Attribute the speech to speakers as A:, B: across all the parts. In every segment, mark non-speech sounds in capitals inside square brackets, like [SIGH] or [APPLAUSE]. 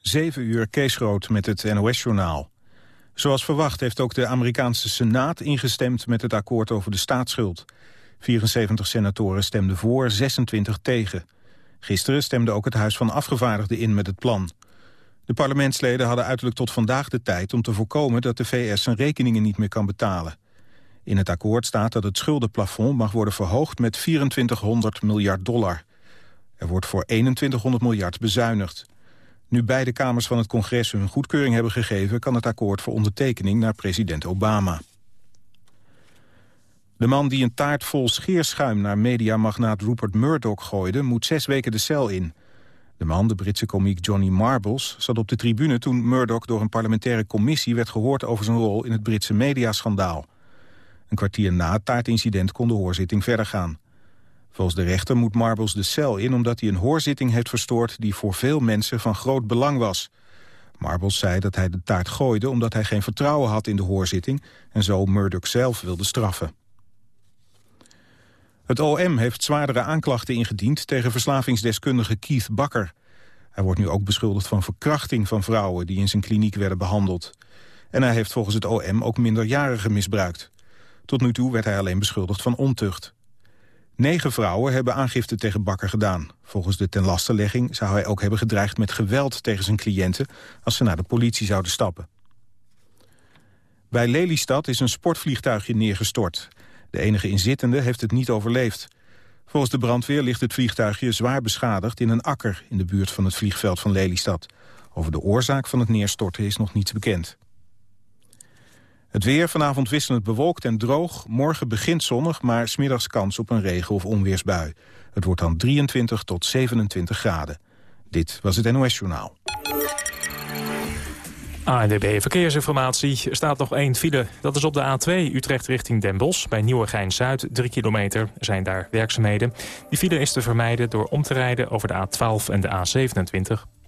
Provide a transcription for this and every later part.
A: 7 uur Kees Rood met het NOS-journaal. Zoals verwacht heeft ook de Amerikaanse Senaat ingestemd met het akkoord over de staatsschuld. 74 senatoren stemden voor, 26 tegen. Gisteren stemde ook het Huis van Afgevaardigden in met het plan. De parlementsleden hadden uiterlijk tot vandaag de tijd om te voorkomen dat de VS zijn rekeningen niet meer kan betalen. In het akkoord staat dat het schuldenplafond mag worden verhoogd met 2400 miljard dollar. Er wordt voor 2100 miljard bezuinigd. Nu beide kamers van het congres hun goedkeuring hebben gegeven... kan het akkoord voor ondertekening naar president Obama. De man die een taart vol scheerschuim naar mediamagnaat Rupert Murdoch gooide... moet zes weken de cel in. De man, de Britse komiek Johnny Marbles, zat op de tribune... toen Murdoch door een parlementaire commissie werd gehoord... over zijn rol in het Britse mediaschandaal. Een kwartier na het taartincident kon de hoorzitting verder gaan. Volgens de rechter moet Marbles de cel in omdat hij een hoorzitting heeft verstoord die voor veel mensen van groot belang was. Marbles zei dat hij de taart gooide omdat hij geen vertrouwen had in de hoorzitting en zo Murdoch zelf wilde straffen. Het OM heeft zwaardere aanklachten ingediend tegen verslavingsdeskundige Keith Bakker. Hij wordt nu ook beschuldigd van verkrachting van vrouwen die in zijn kliniek werden behandeld. En hij heeft volgens het OM ook minderjarigen misbruikt. Tot nu toe werd hij alleen beschuldigd van ontucht. Negen vrouwen hebben aangifte tegen Bakker gedaan. Volgens de tenlastelegging zou hij ook hebben gedreigd met geweld tegen zijn cliënten... als ze naar de politie zouden stappen. Bij Lelystad is een sportvliegtuigje neergestort. De enige inzittende heeft het niet overleefd. Volgens de brandweer ligt het vliegtuigje zwaar beschadigd in een akker... in de buurt van het vliegveld van Lelystad. Over de oorzaak van het neerstorten is nog niets bekend. Het weer vanavond wisselend bewolkt en droog. Morgen begint zonnig, maar smiddags kans op een regen- of onweersbui. Het wordt dan 23 tot 27 graden. Dit was het NOS Journaal.
B: ANDB Verkeersinformatie. Er staat nog één file. Dat is op de A2 Utrecht richting Den Bosch. Bij Nieuwegein-Zuid, 3 kilometer, zijn daar werkzaamheden. Die file is te vermijden door om te rijden over de A12 en de A27.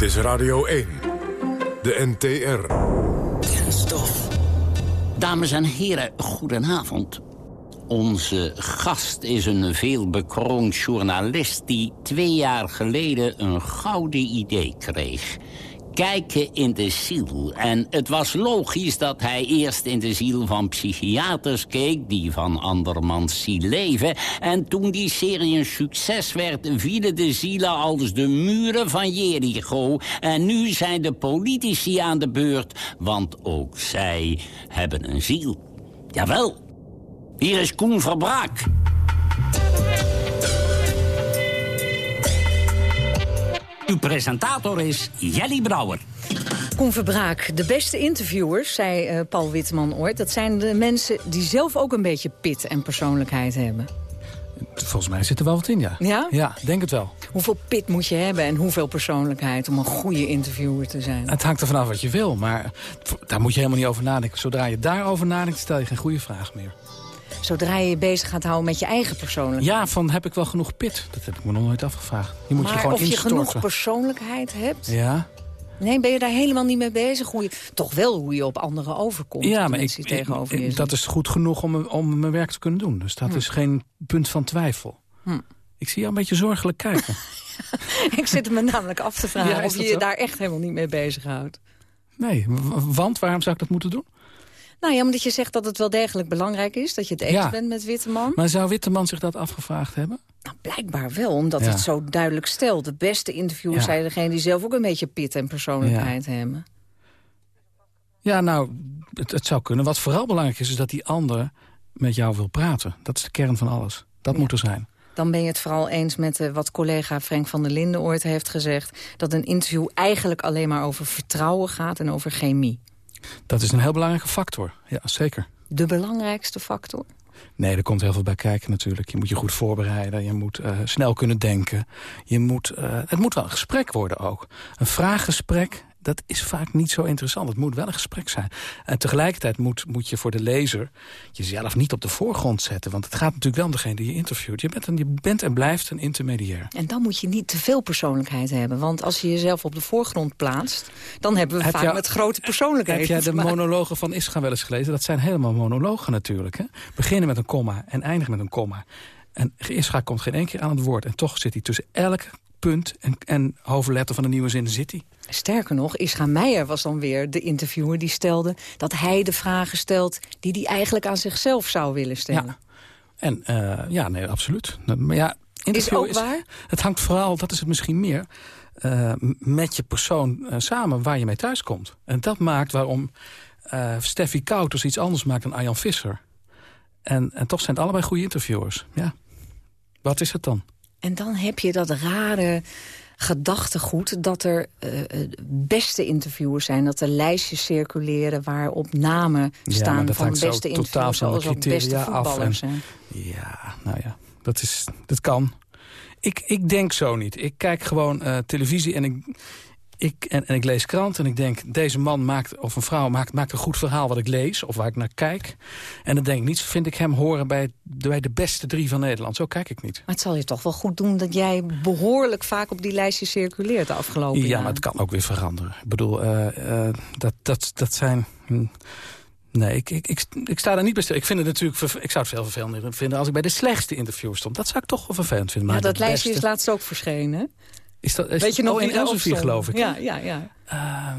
C: Dit is Radio 1, de NTR.
D: Dames en heren, goedenavond. Onze gast is een veelbekroond journalist... die twee jaar geleden een gouden idee kreeg kijken in de ziel. En het was logisch dat hij eerst in de ziel van psychiaters keek... die van andermans ziel leven. En toen die serie een succes werd... vielen de zielen als de muren van Jericho. En nu zijn de politici aan de beurt, want ook zij hebben een ziel. Jawel, hier is Koen Verbraak. Uw presentator is Jelly Brouwer.
E: Koen Verbraak, de beste interviewers, zei uh, Paul Witteman ooit... dat zijn de mensen die zelf ook een beetje pit en persoonlijkheid hebben.
F: Volgens mij zit er wel wat in, ja.
E: Ja?
F: Ja, denk het wel.
E: Hoeveel pit moet je hebben en hoeveel persoonlijkheid... om een goede interviewer te zijn?
F: Het hangt er vanaf wat je wil, maar daar moet je helemaal niet over nadenken. Zodra je daarover nadenkt, stel je geen goede vraag meer.
E: Zodra je je bezig gaat houden met je eigen persoonlijkheid.
F: Ja, van heb ik wel genoeg pit? Dat heb ik me nog nooit afgevraagd. Je moet
E: maar
F: je gewoon
E: of je genoeg persoonlijkheid hebt?
F: Ja.
E: Nee, ben je daar helemaal niet mee bezig? Hoe je, toch wel hoe je op anderen overkomt.
F: Ja, maar ik, tegenover je dat is goed genoeg om, om mijn werk te kunnen doen. Dus dat hm. is geen punt van twijfel. Hm. Ik zie jou een beetje zorgelijk kijken. [LAUGHS]
E: ik zit me namelijk af te vragen of je je daar echt helemaal niet mee bezighoudt.
F: Nee, want waarom zou ik dat moeten doen?
E: Nou ja, omdat je zegt dat het wel degelijk belangrijk is... dat je het eens bent met Witteman.
F: Maar zou Witteman zich dat afgevraagd hebben?
E: Nou, blijkbaar wel, omdat het zo duidelijk stelt. De beste interviewers zijn degene die zelf ook een beetje pit en persoonlijkheid hebben.
F: Ja, nou, het, het, zou kunnen. Wat vooral belangrijk is, is dat die ander met jou wil praten. Dat is de kern van alles. Dat moet er zijn.
E: Dan ben je het vooral eens met uh, wat collega Frank van der Linden ooit heeft gezegd... dat een interview eigenlijk alleen maar over vertrouwen gaat en over chemie.
F: Dat is een heel belangrijke factor, ja, zeker.
E: De belangrijkste factor?
F: Nee, er komt heel veel bij kijken natuurlijk. Je moet je goed voorbereiden, je moet uh, snel kunnen denken. Je moet, uh, het moet wel een gesprek worden ook. Een vraaggesprek dat is vaak niet zo interessant. Het moet wel een gesprek zijn. En tegelijkertijd moet, moet je voor de lezer jezelf niet op de voorgrond zetten. Want het gaat natuurlijk wel om degene die je interviewt. Je bent, een, je bent en blijft een intermediair.
E: En dan moet je niet te veel persoonlijkheid hebben. Want als je jezelf op de voorgrond plaatst... dan hebben we vaak met grote persoonlijkheden
F: Heb jij de monologen van Ischa wel eens gelezen? Dat zijn helemaal monologen natuurlijk. Hè? Beginnen met een komma en eindigen met een komma. En Ischa komt geen één keer aan het woord. En toch zit hij tussen elk punt en, en hoofdletter van de nieuwe zin zit hij.
E: Sterker nog, Ischa Meijer was dan weer de interviewer die stelde... dat hij de vragen stelt die hij eigenlijk aan zichzelf zou willen stellen.
F: Ja, en, uh, ja nee, absoluut. Maar ja,
E: is ook waar?
F: Het hangt vooral, dat is het misschien meer... Uh, met je persoon uh, samen waar je mee thuis komt. En dat maakt waarom Steffi Kouters iets anders maakt dan Arjan Visser. En, en toch zijn het allebei goede interviewers. Ja. Wat is het dan?
E: En dan heb je dat rare gedachtegoed dat er uh, beste interviewers zijn. Dat er lijstjes circuleren waarop namen staan van beste interviewers. Zoals ook beste voetballers zijn.
F: Ja, nou ja, dat, is, dat kan. Ik, ik denk zo niet. Ik kijk gewoon uh, televisie en ik, ik, en, en, ik lees krant en ik denk... deze man maakt, of een vrouw maakt, maakt een goed verhaal wat ik lees... of waar ik naar kijk. En dan denk ik niet, vind ik hem horen bij, bij de beste drie van Nederland. Zo kijk ik niet.
E: Maar het zal je toch wel goed doen dat jij behoorlijk vaak op die lijstjes circuleert de afgelopen
F: Ja,
E: jaren.
F: maar het kan ook weer veranderen. Ik bedoel, uh, uh, dat, dat, dat zijn... Hm, Nee, ik, ik, ik, ik, sta daar niet bij stil. Ik, vind het natuurlijk, ik zou het veel vervelender vinden als ik bij de slechtste interview stond. Dat zou ik toch wel vervelend vinden.
E: Maar
F: ja,
E: dat lijstje beste... is laatst ook verschenen.
F: Is dat, is
E: Weet je nog
F: oh, in Elsevier, geloof ik?
E: Ja, ja, ja.
F: Uh,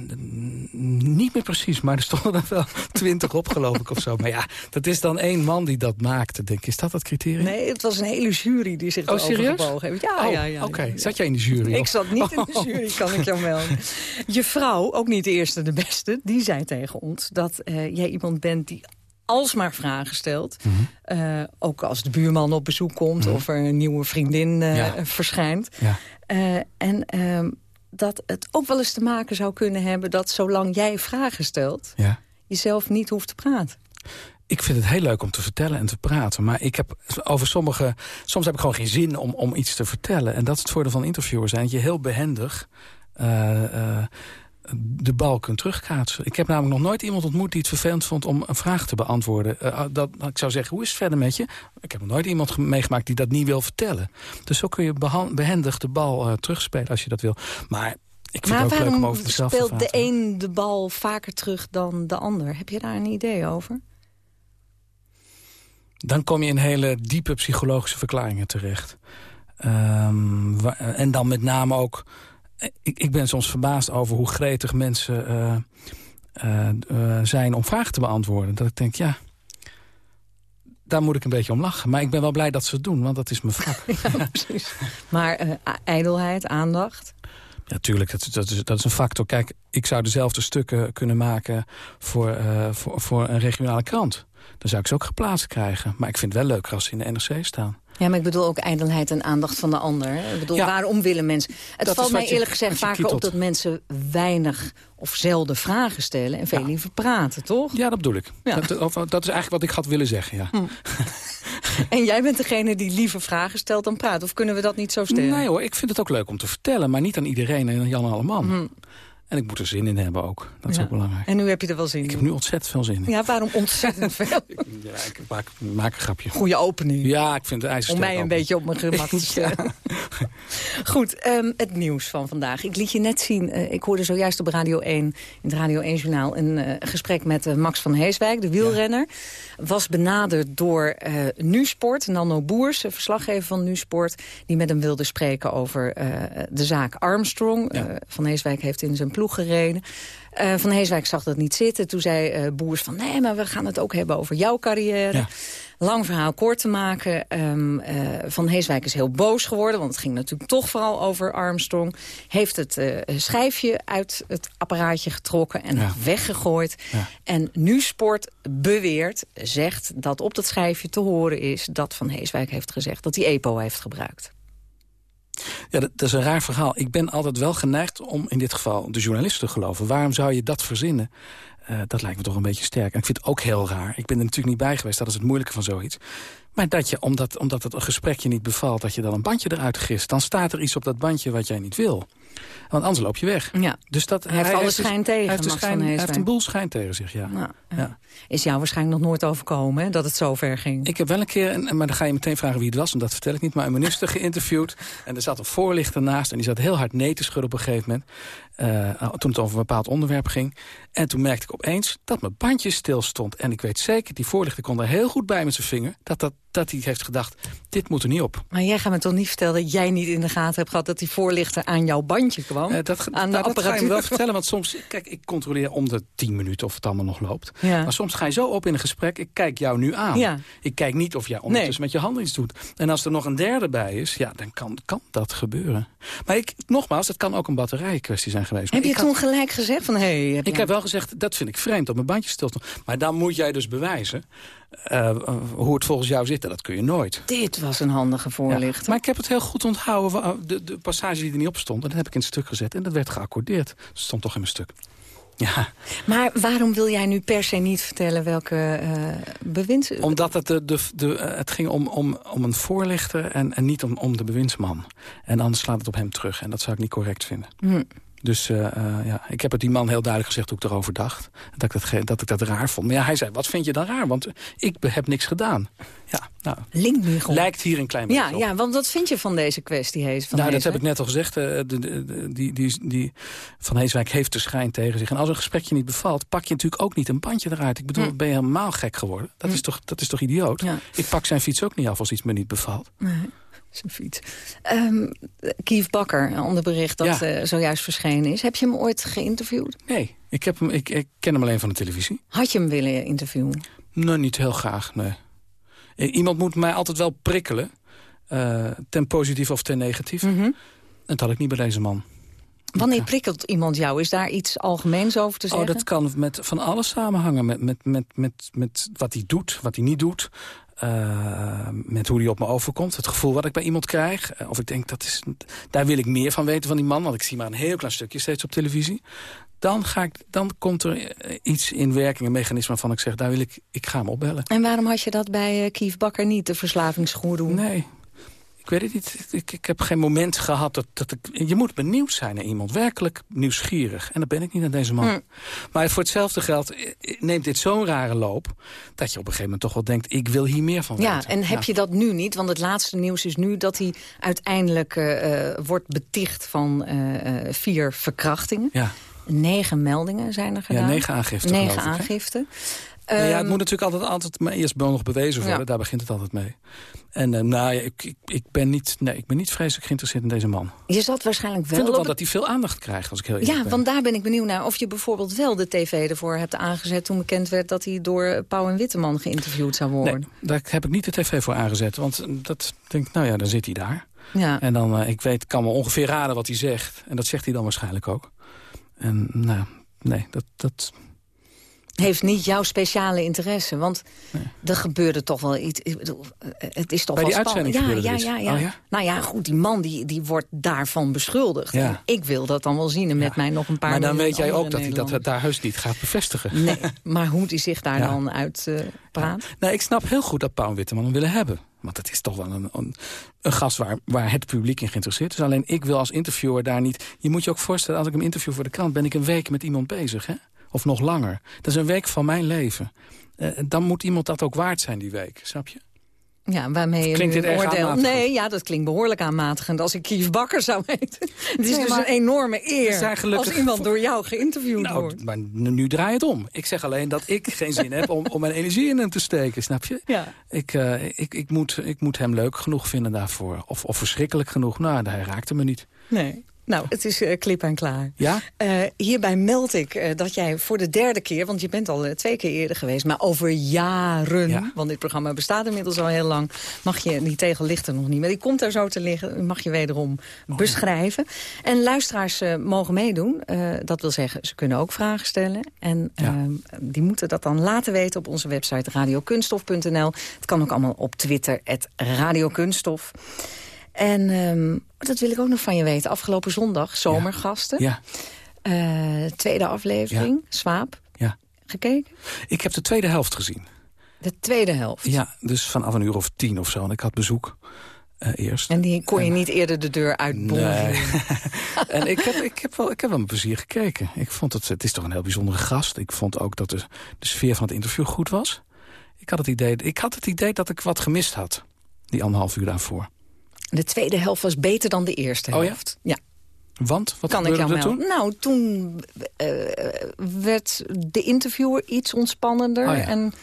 F: niet meer precies, maar er stonden er wel [LAUGHS] twintig op, geloof ik, of zo. Maar ja, dat is dan één man die dat maakte, denk ik. Is dat het criterium?
E: Nee, het was een hele jury die zich
F: oh, serieus?
E: heeft. Ja,
F: oh,
E: ja, ja.
F: Oké, okay. zat jij in de jury?
E: Ik zat niet in de jury, kan ik jou melden. [LAUGHS] Je vrouw, ook niet de eerste, de beste, die zei tegen ons... dat uh, jij iemand bent die alsmaar vragen stelt. Mm -hmm. uh, ook als de buurman op bezoek komt... Mm -hmm. of er een nieuwe vriendin uh, ja. verschijnt.
F: Ja.
E: Uh, en uh, dat het ook wel eens te maken zou kunnen hebben... dat zolang jij vragen stelt,
F: ja.
E: je zelf niet hoeft te praten.
F: Ik vind het heel leuk om te vertellen en te praten. Maar ik heb over sommige... Soms heb ik gewoon geen zin om, om iets te vertellen. En dat is het voordeel van interviewer zijn. Dat je heel behendig... Uh, de bal kunt terugkaatsen. Ik heb namelijk nog nooit iemand ontmoet die het vervelend vond om een vraag te beantwoorden. Uh, dat, ik zou zeggen, hoe is het verder met je? Ik heb nog nooit iemand meegemaakt die dat niet wil vertellen. Dus zo kun je behendig de bal uh, terugspelen als je dat wil. Maar ik vind
E: maar
F: het ook leuk om over mezelf
E: speelt
F: te
E: de een de bal vaker terug dan de ander? Heb je daar een idee over?
F: Dan kom je in hele diepe psychologische verklaringen terecht. Um, en dan met name ook ik, ik, ben soms verbaasd over hoe gretig mensen uh, uh, uh, zijn om vragen te beantwoorden. Dat ik denk, ja, daar moet ik een beetje om lachen. Maar ik ben wel blij dat ze het doen, want dat is mijn vak. [LAUGHS]
E: ja, precies. Maar ijdelheid, aandacht?
F: Ja, tuurlijk, dat, dat, is, dat is een factor. Kijk, ik zou dezelfde stukken kunnen maken voor, voor, voor een regionale krant. Dan zou ik ze ook geplaatst krijgen. Maar ik vind het wel leuker als ze in de NRC staan.
E: Ja, maar ik bedoel ook ijdelheid en aandacht van de ander. Ik bedoel, ja, waarom willen mensen... Het valt mij eerlijk je, gezegd vaker op dat mensen weinig of zelden vragen stellen... en veel ja. liever praten, toch?
F: Ja, dat bedoel ik. Ja. Dat, of, dat is eigenlijk wat ik had willen zeggen, ja.
E: Hm. [LAUGHS] en jij bent degene die liever vragen stelt dan praat? Of kunnen we dat niet zo stellen?
F: Nee hoor, ik vind het ook leuk om te vertellen... maar niet aan iedereen en aan Jan Alleman. Hm. En ik moet er zin in hebben ook. Dat is
E: ja.
F: ook belangrijk.
E: En nu heb je er wel zin in?
F: Ik heb nu ontzettend veel zin in.
E: Ja, waarom ontzettend veel? [LAUGHS]
F: ja, ik maak, maak, een grapje.
E: Goeie opening.
F: Ja, ik vind het ijzer
E: Om mij een beetje op mijn gemak te [LAUGHS] stellen. Goed, um, het nieuws van vandaag. Ik liet je net zien, uh, ik hoorde zojuist op Radio 1, in het Radio 1-journaal... een uh, gesprek met uh, Max van Heeswijk, de wielrenner. Ja. Was benaderd door NuSport, Nano Boers, verslaggever van NuSport... die met hem wilde spreken over de zaak Armstrong. Ja. van Heeswijk heeft in zijn ploeg gereden. Uh, van Heeswijk zag dat niet zitten. Toen zei uh, Boers van, nee, maar we gaan het ook hebben over jouw carrière.
F: Ja.
E: Lang verhaal kort te maken. Um, uh, van Heeswijk is heel boos geworden, want het ging natuurlijk toch vooral over Armstrong. Heeft het schijfje uit het apparaatje getrokken en
F: ja.
E: weggegooid.
F: Ja.
E: En nu Sport beweert, zegt dat op dat schijfje te horen is... dat Van Heeswijk heeft gezegd dat hij EPO heeft gebruikt.
F: Ja, dat, is een raar verhaal. Ik ben altijd wel geneigd om in dit geval de journalist te geloven. Waarom zou je dat verzinnen? Uh, dat lijkt me toch een beetje sterk. En ik vind het ook heel raar. Ik ben er natuurlijk niet bij geweest. Dat is het moeilijke van zoiets. Maar dat je, omdat, omdat het een gesprekje niet bevalt... dat je dan een bandje eruit gist... dan staat er iets op dat bandje wat jij niet wil. Want anders loop je weg.
E: Ja.
F: Dus dat,
E: hij heeft alle
F: dus-
E: schijn tegen,
F: Hij heeft,
E: Max
F: de schijn,
E: van
F: hij heeft
E: Heeswijk.
F: een boel schijn tegen zich, ja.
E: Nou, ja.
F: Ja.
E: Is jou waarschijnlijk nog nooit overkomen, hè, dat het zo ver ging.
F: Ik heb wel een keer, en- maar dan ga je meteen vragen wie het was... en dat vertel ik niet, maar een minister geïnterviewd. En er zat een voorlichter naast en die zat heel hard nee te schudden op een gegeven moment. Eh, toen het over een bepaald onderwerp ging. En toen merkte ik opeens dat mijn bandje stil stond. En ik weet zeker, die voorlichter kon er heel goed bij met zijn vinger... dat, dat, dat hij heeft gedacht, dit moet er niet op.
E: Maar jij gaat me toch niet vertellen dat jij niet in de gaten hebt gehad... dat die voorlichter aan jouw bandje kwam?
F: Eh, dat,
E: aan de
F: nou, dat ga je me wel vertellen, want soms... Kijk, ik controleer om de tien minuten of het allemaal nog loopt.
E: Ja.
F: Maar soms ga je zo op in een gesprek, ik kijk jou nu aan.
E: Ja.
F: Ik kijk niet of jij ondertussen met je handen iets doet. En als er nog een derde bij is, ja, dan kan, kan dat gebeuren. Maar ik, nogmaals, het kan ook een batterijkwestie zijn geweest.
E: Heb je
F: had-
E: toen gelijk gezegd van... Hey, heb
F: ik
E: je-
F: heb wel gezegd, dat vind ik vreemd, dat mijn bandje stil stond. Maar dan moet jij dus bewijzen eh, hoe het volgens jou zit. En dat kun je nooit.
E: Dit was een handige
F: Ja.
E: voorlichter.
F: Maar ik heb het heel goed onthouden, de, de passage die er niet op stond. En dat heb ik in het stuk gezet en dat werd geaccordeerd. Dat stond toch in mijn stuk. Ja,
E: Maar waarom wil jij nu per se niet vertellen welke eh bewinds...
F: omdat het, de, de, de, eh, het ging om, om, om een voorlichter en, en niet om, om de bewindsman. En anders slaat het op hem terug en dat zou ik niet correct vinden.
E: Hm.
F: Dus eh, eh, ja, ik heb het die man heel duidelijk gezegd hoe ik erover dacht. Dat ik dat, dat ik dat raar vond. Maar ja, hij zei, wat vind je dan raar? Want ik heb niks gedaan. Ja, nou, lijkt hier een klein beetje
E: Ja,
F: op.
E: ja, want wat vind je van deze kwestie, Hees? Van
F: nou, dat heb ik net al gezegd. eh, de, de, de- die, die, die Van Heeswijk heeft de schijn tegen zich. En als een gesprekje niet bevalt, pak je natuurlijk ook niet een bandje eruit. Ik bedoel,
E: Hm.
F: ben je helemaal gek geworden? Dat, is, toch, dat is toch idioot?
E: Ja.
F: Ik pak zijn fiets ook niet af als iets me niet bevalt.
E: Nee, zijn fiets. Ehm Kief Bakker, een ander bericht dat
F: Ja.
E: eh, zojuist verschenen is. Heb je hem ooit geïnterviewd?
F: Nee, ik, heb hem, ik, ik ken hem alleen van de televisie.
E: Had je hem willen interviewen?
F: Nee, niet heel graag, nee. I- Iemand moet mij altijd wel prikkelen. eh, ten positief of ten negatief. En dat had ik niet bij deze man.
E: Wanneer prikkelt iemand jou? Is daar iets algemeens over te
F: Oh,
E: zeggen?
F: dat kan met van alles samenhangen. Met, met, met, met, met wat hij doet, wat hij niet doet. Eh, met hoe hij op me overkomt. Het gevoel wat ik bij iemand krijg. Eh, of ik denk, dat is, daar wil ik meer van weten van die man. Want ik zie maar een heel klein stukje steeds op televisie. Dan, ga ik, dan komt er eh, iets in werking, een mechanisme waarvan ik zeg... daar wil ik, ik ga hem opbellen.
E: En waarom had je dat bij Kief Bakker niet, de verslavingsgoeroe?
F: Nee, ik weet het niet. Ik, ik heb geen moment gehad dat, dat ik... Je moet benieuwd zijn naar iemand. Werkelijk nieuwsgierig. En dat ben ik niet naar deze man.
E: Hm.
F: Maar voor hetzelfde geld eh, eh, neemt dit zo'n rare loop... dat je op een gegeven moment toch wel denkt... ik wil hier meer van
E: Ja,
F: weten.
E: en heb
F: Ja.
E: je dat nu niet? Want het laatste nieuws is nu dat hij uiteindelijk eh, wordt beticht van vier verkrachtingen.
F: Ja.
E: Negen meldingen zijn er gedaan.
F: negen aangiften,
E: Negen
F: ik,
E: aangiften.
F: Nou ja, het
E: Ehm,
F: moet natuurlijk altijd, altijd maar eerst nog bewezen worden.
E: Ja.
F: Daar begint het altijd mee. En eh, nou, ja, ik, ik, ik, ben niet, nee, ik ben niet vreselijk geïnteresseerd in deze man.
E: je zat waarschijnlijk
F: Ik
E: wel
F: vind ook wel
E: op
F: dat hij veel aandacht krijgt, als ik heel eerlijk
E: Ja,
F: ben.
E: want daar ben ik benieuwd naar. Of je bijvoorbeeld wel de tv ervoor hebt aangezet... toen bekend werd dat hij door Pauw en Witteman geïnterviewd zou worden.
F: Nee, daar heb ik niet de tv voor aangezet. Want dat denk ik, nou ja, dan zit hij daar.
E: Ja.
F: En dan, eh, ik weet, kan me ongeveer raden wat hij zegt. En dat zegt hij dan waarschijnlijk ook. En nou, nee, dat... dat
E: Heeft niet jouw speciale interesse. Want er gebeurde toch wel iets. Ik bedoel, eh, het is toch
F: Bij
E: wel
F: die
E: spannend.
F: uitzending
E: Ja, ja, ja, ja.
F: Oh ja?
E: Nou ja, goed, die man die, die wordt daarvan beschuldigd.
F: Ja.
E: En ik wil dat dan wel zien. En met mij nog een paar
F: maar dan weet jij ook dat hij dat daar heus niet gaat bevestigen.
E: Nee, maar hoe hij zich daar dan uit eh, praat.
F: Nee, ik snap heel goed dat Pauw en Witteman hem willen hebben. Want het is toch wel een, een, een gast waar, waar het publiek in geïnteresseerd is. Alleen ik wil als interviewer daar niet... Je moet je ook voorstellen, als ik hem interview voor de krant... ben ik een week met iemand bezig, hè? Of nog langer. Dat is een week van mijn leven. Eh, dan moet iemand dat ook waard zijn, die week. Snap je?
E: Ja, waarmee je
F: Klinkt dit
E: een oordeel... Nee, ja, dat klinkt behoorlijk aanmatigend als ik Kief Bakker zou [LAUGHS] weten. Het is
F: Nee,
E: dus een enorme eer als iemand door jou geïnterviewd
F: Nou,
E: wordt.
F: maar nu, draai het om. Ik zeg alleen dat ik geen zin heb om, om mijn energie in hem te steken, snap je?
E: Ja.
F: Ik, eh, ik, ik, moet, ik moet hem leuk genoeg vinden daarvoor. Of, of verschrikkelijk genoeg. Nou, hij raakte me niet.
E: Nee. Nou, het is eh, klip en klaar.
F: Ja?
E: Eh, hierbij meld ik eh, dat jij voor de derde keer... want je bent al twee keer eerder geweest... maar over jaren,
F: Ja.
E: want dit programma bestaat inmiddels al heel lang... mag je, die tegel ligt er nog niet, maar die komt er zo te liggen... mag je wederom
F: Oh,
E: beschrijven. En luisteraars mogen meedoen. Dat wil zeggen, ze kunnen ook vragen stellen. En
F: Ja.
E: eh, die moeten dat dan laten weten op onze website radiokunstof.nl. Het kan ook allemaal op Twitter, radiokunstof. En ehm, dat wil ik ook nog van je weten. Afgelopen zondag, zomergasten.
F: Ja.
E: Eh, tweede aflevering, Swaap.
F: Ja.
E: Gekeken?
F: Ik heb de tweede helft gezien.
E: De tweede helft.
F: Ja, dus vanaf een uur of tien of zo. En ik had bezoek. eerst.
E: En die kon je niet eerder de deur uitboren? Nee. [LAUGHS]
F: en ik heb, ik, heb wel, ik heb wel met plezier gekeken. Ik vond het, het is toch een heel bijzondere gast. Ik vond ook dat de, de sfeer van het interview goed was. Ik had, het idee, ik had het idee dat ik wat gemist had. Die anderhalf uur daarvoor.
E: De tweede helft was beter dan de eerste helft.
F: Oh ja? ja. Want? Wat
E: kan
F: ik
E: jou
F: toen?
E: Nou, toen uh, werd de interviewer iets ontspannender. Oh ja. En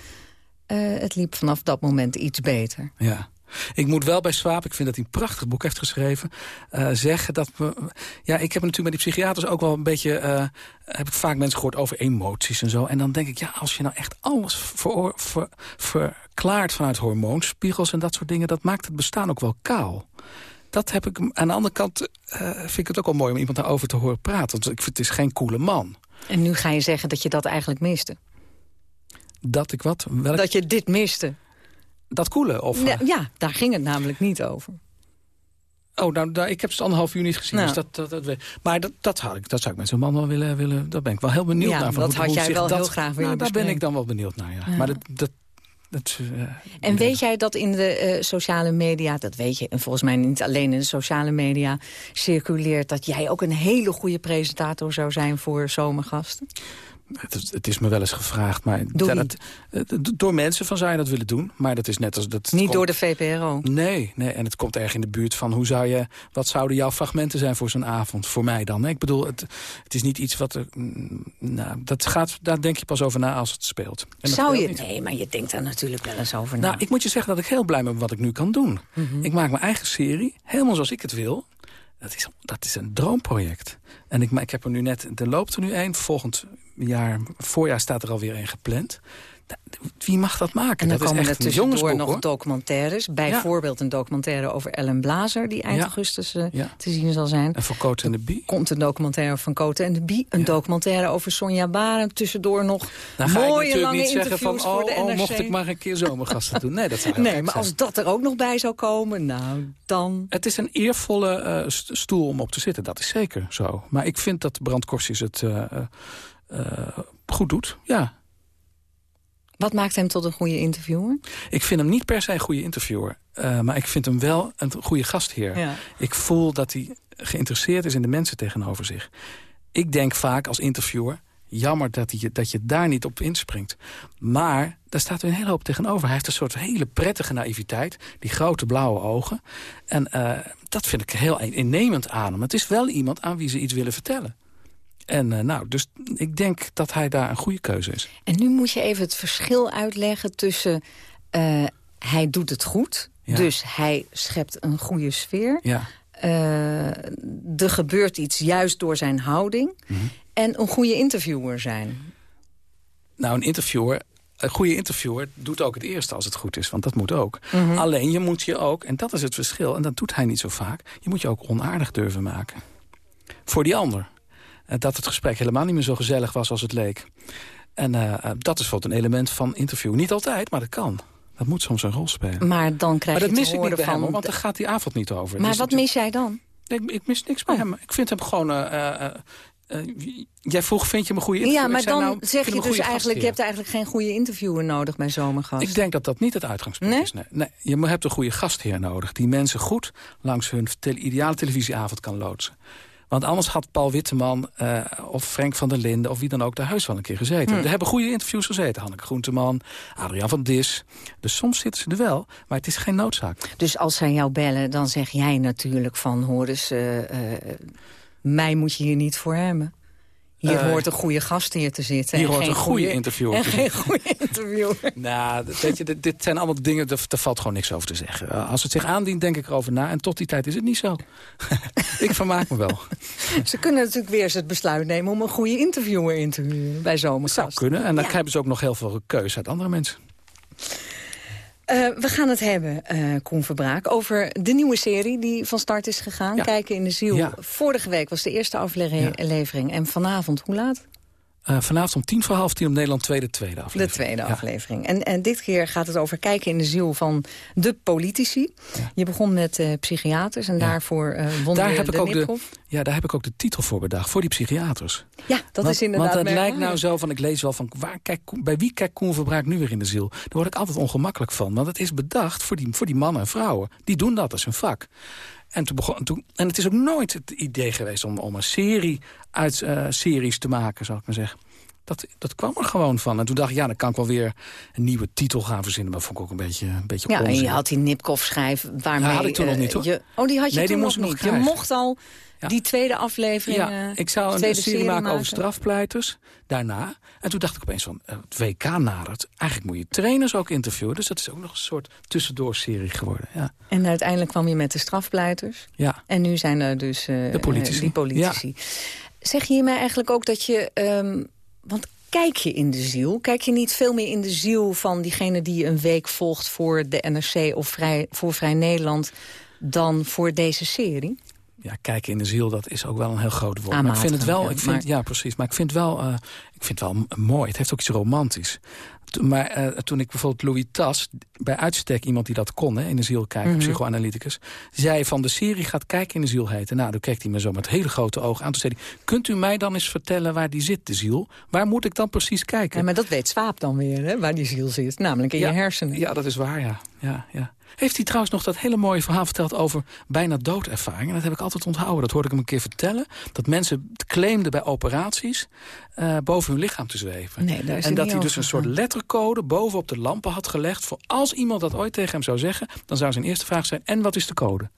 E: uh, het liep vanaf dat moment iets beter.
F: Ja. Ik moet wel bij Swaap, ik vind dat hij een prachtig boek heeft geschreven... Uh, zeggen dat we... Ja, ik heb natuurlijk met die psychiaters ook wel een beetje... Uh, heb ik vaak mensen gehoord over emoties en zo. En dan denk ik, ja, als je nou echt alles ver, ver, verklaart vanuit hormoonspiegels en dat soort dingen... dat maakt het bestaan ook wel kaal. Dat heb ik... Aan de andere kant uh, vind ik het ook wel mooi om iemand daarover te horen praten. Want ik vind het is geen coole man.
E: En nu ga je zeggen dat je dat eigenlijk miste?
F: Dat ik wat?
E: Welk... Dat je dit miste?
F: Dat koelen? Of,
E: ja, ja, daar ging het namelijk niet over.
F: Oh, nou, nou, ik heb het anderhalf uur niet gezien. Nou. Dus dat, dat, dat, maar dat, dat, had ik, dat zou ik met zo'n man wel willen, willen... Daar ben ik wel heel benieuwd
E: ja,
F: naar.
E: dat
F: hoe,
E: had jij wel heel graag willen
F: nou, Daar ben ik dan wel benieuwd naar, ja. Maar dat... dat dat, uh,
E: en weet jij dat in de uh, sociale media, dat weet je... en volgens mij niet alleen in de sociale media... circuleert dat jij ook een hele goede presentator zou zijn voor zomergasten?
F: Het, het, is me wel eens gevraagd, maar
E: het,
F: door mensen van zou je dat willen doen. Maar dat is net als dat.
E: Niet
F: komt,
E: door de VPRO.
F: Nee, nee, en het komt erg in de buurt van hoe zou je. Wat zouden jouw fragmenten zijn voor zo'n avond? Voor mij dan. Ik bedoel, het, het is niet iets wat. Er, nou, dat gaat, daar denk je pas over na als het speelt.
E: En zou je? Nee, maar je denkt daar natuurlijk wel eens over na.
F: Nou, ik moet je zeggen dat ik heel blij ben met wat ik nu kan doen. Mm -hmm. Ik maak mijn eigen serie, helemaal zoals ik het wil. Dat is, dat is een droomproject. En ik, ik heb er nu net, er loopt er nu één. Volgend jaar, voorjaar staat er alweer een gepland. Wie mag dat maken?
E: En dan
F: dat
E: komen
F: is
E: er tussendoor nog hoor. documentaires. Bijvoorbeeld ja. een documentaire over Ellen Blazer... die eind ja. augustus uh, ja. te zien zal zijn.
F: En van Cote en de Bie?
E: komt een documentaire van Cote en de Bie. Een documentaire over Sonja Baren. Tussendoor nog
F: dan
E: mooie lange
F: niet
E: interviews
F: zeggen van, oh,
E: voor de NRC.
F: Oh, mocht ik maar een keer zomergasten doen. Nee, dat zou [LAUGHS]
E: Nee, maar als dat er ook nog bij zou komen, nou, dan...
F: Het is een eervolle uh, stoel om op te zitten, dat is zeker zo. Maar ik vind dat Brand Korsius het uh, goed doet, ja.
E: Wat maakt hem tot een goede interviewer?
F: Ik vind hem niet per se een goede interviewer. Uh, maar ik vind hem wel een goede gastheer.
E: Ja.
F: Ik voel dat hij geïnteresseerd is in de mensen tegenover zich. Ik denk vaak als interviewer... jammer dat, hij, dat je daar niet op inspringt. Maar daar staat er een hele hoop tegenover. Hij heeft een soort hele prettige naïviteit. Die grote blauwe ogen. En uh, dat vind ik heel innemend aan hem. Het is wel iemand aan wie ze iets willen vertellen. En uh, nou, dus ik denk dat hij daar een goede keuze is.
E: En nu moet je even het verschil uitleggen tussen... Uh, hij doet het goed, ja. dus hij schept een goede sfeer.
F: Ja.
E: Uh, er gebeurt iets juist door zijn houding.
F: Mm -hmm.
E: En een goede interviewer zijn.
F: Nou, een interviewer een goede interviewer doet ook het eerste als het goed is. Want dat moet ook.
E: Mm -hmm.
F: Alleen je moet je ook, en dat is het verschil... en dat doet hij niet zo vaak... je moet je ook onaardig durven maken. Voor die ander. Dat het gesprek helemaal niet meer zo gezellig was als het leek. En uh, dat is bijvoorbeeld een element van interview. Niet altijd, maar dat kan. Dat moet soms een rol spelen.
E: Maar dan krijg
F: maar dat
E: je
F: mis ik niet bij
E: van...
F: hem, want daar gaat die avond niet over.
E: Maar dus wat mis jij dan?
F: Nee, ik, ik mis niks bij oh. hem. Ik vind hem gewoon... Uh, uh, jij vroeg, vind je hem een goede interviewer?
E: Ja, maar dan
F: nou,
E: zeg je dus eigenlijk... je hebt eigenlijk geen goede interviewer nodig bij Zomergast.
F: Ik denk dat dat niet het uitgangspunt
E: nee?
F: is. Nee. nee. Je hebt een goede gastheer nodig... die mensen goed langs hun te ideale televisieavond kan loodsen. Want anders had Paul Witteman uh, of Frank van der Linden... of wie dan ook daar huis wel een keer gezeten.
E: Hm.
F: Er hebben goede interviews gezeten. Hanneke Groenteman, Adriaan van Dis. Dus soms zitten ze er wel, maar het is geen noodzaak.
E: Dus als zij jou bellen, dan zeg jij natuurlijk van... hoor eens, uh, uh, mij moet je hier niet voor hebben. Hier uh, hoort een goede gast hier te zitten.
F: Hier hoort een goede interviewer
E: En
F: te
E: geen goede interviewer. [LAUGHS]
F: nou, weet je, dit, dit zijn allemaal dingen, daar, daar valt gewoon niks over te zeggen. Uh, als het zich aandient, denk ik erover na. En tot die tijd is het niet zo. [LAUGHS] ik vermaak me wel.
E: Ze kunnen natuurlijk weer eens het besluit nemen... om een goede interviewer in te huren bij Zomergast.
F: Zou kunnen. En dan ja. hebben ze ook nog heel veel keuze uit andere mensen.
E: Uh, we gaan het hebben, uh, Koen Verbraak, over de nieuwe serie die van start is gegaan.
F: Ja.
E: Kijken in de ziel.
F: Ja.
E: Vorige week was de eerste aflevering. En vanavond, hoe laat?
F: Uh, vanavond om tien voor half tien op Nederland 2 de tweede aflevering.
E: De tweede aflevering. En, en dit keer gaat het over kijken in de ziel van de politici. Je begon met psychiaters en daarvoor won
F: Daar
E: de,
F: heb ik ook de, Ja, daar heb ik ook de titel voor bedacht. Voor die psychiaters.
E: Ja, dat is inderdaad
F: Want het lijkt nou zo van, ik lees wel van... Waar, kijk, bij wie kijkt Koen Verbraak nu weer in de ziel? Daar word ik altijd ongemakkelijk van. Want het is bedacht voor die, voor die mannen en vrouwen. Die doen dat als hun vak. En, toen begon, toen, en het is ook nooit het idee geweest om, om een serie uit uh, series te maken, zou ik maar zeggen. Dat, dat kwam er gewoon van. En toen dacht ik, ja, dan kan ik wel weer een nieuwe titel gaan verzinnen. Maar vond ik ook een beetje, een beetje
E: Ja,
F: onzin.
E: en je had die Nipkoff schrijf waarmee...
F: Ja, had ik toen nog niet, hoor.
E: Je, oh, die had je
F: Nee,
E: toen
F: die
E: nog
F: moest ik nog
E: niet. Je mocht al
F: Ja.
E: die tweede aflevering...
F: Ja,
E: eh,
F: ik zou een serie, maken, over strafpleiters. Daarna. En toen dacht ik opeens van, eh, het WK nadert. Eigenlijk moet je trainers ook interviewen. Dus dat is ook nog een soort tussendoor-serie geworden. Ja.
E: En uiteindelijk kwam je met de strafpleiters.
F: ja.
E: En nu zijn er dus eh,
F: De politici.
E: eh, die politici. Zeg je hiermee eigenlijk ook dat je... ehm, want kijk je in de ziel? Kijk je niet veel meer in de ziel van diegene die een week volgt... voor de NRC of vrij, voor Vrij Nederland dan voor deze serie?
F: Ja, kijken in de ziel, dat is ook wel een heel groot woord. Maar ik vind het wel,
E: Aanmatigend,
F: ik
E: ja,
F: vind,
E: maar-
F: ja precies, maar ik vind het wel, eh, ik vind het wel mooi. Het heeft ook iets romantisch. Maar eh, toen ik bijvoorbeeld Louis Tas, bij uitstek iemand die dat kon, hè, in de ziel kijken,
E: Mhm.
F: psychoanalyticus, zei van de serie gaat kijken in de ziel heten. Nou, toen keek hij me zo met hele grote ogen aan. Toen zei hij, kunt u mij dan eens vertellen waar die zit, de ziel? Waar moet ik dan precies kijken?
E: Ja, maar dat weet Swaap dan weer, hè, waar die ziel zit. Namelijk in
F: Ja,
E: je hersenen.
F: Ja, dat is waar, ja. ja, ja. Heeft hij trouwens nog dat hele mooie verhaal verteld over bijna doodervaring? En dat heb ik altijd onthouden. Dat hoorde ik hem een keer vertellen. Dat mensen claimden bij operaties eh, boven hun lichaam te zweven.
E: Nee, daar is
F: en dat hij dus een soort lettercode bovenop de lampen had gelegd... voor als iemand dat ooit tegen hem zou zeggen... dan zou zijn eerste vraag zijn, en wat is de code?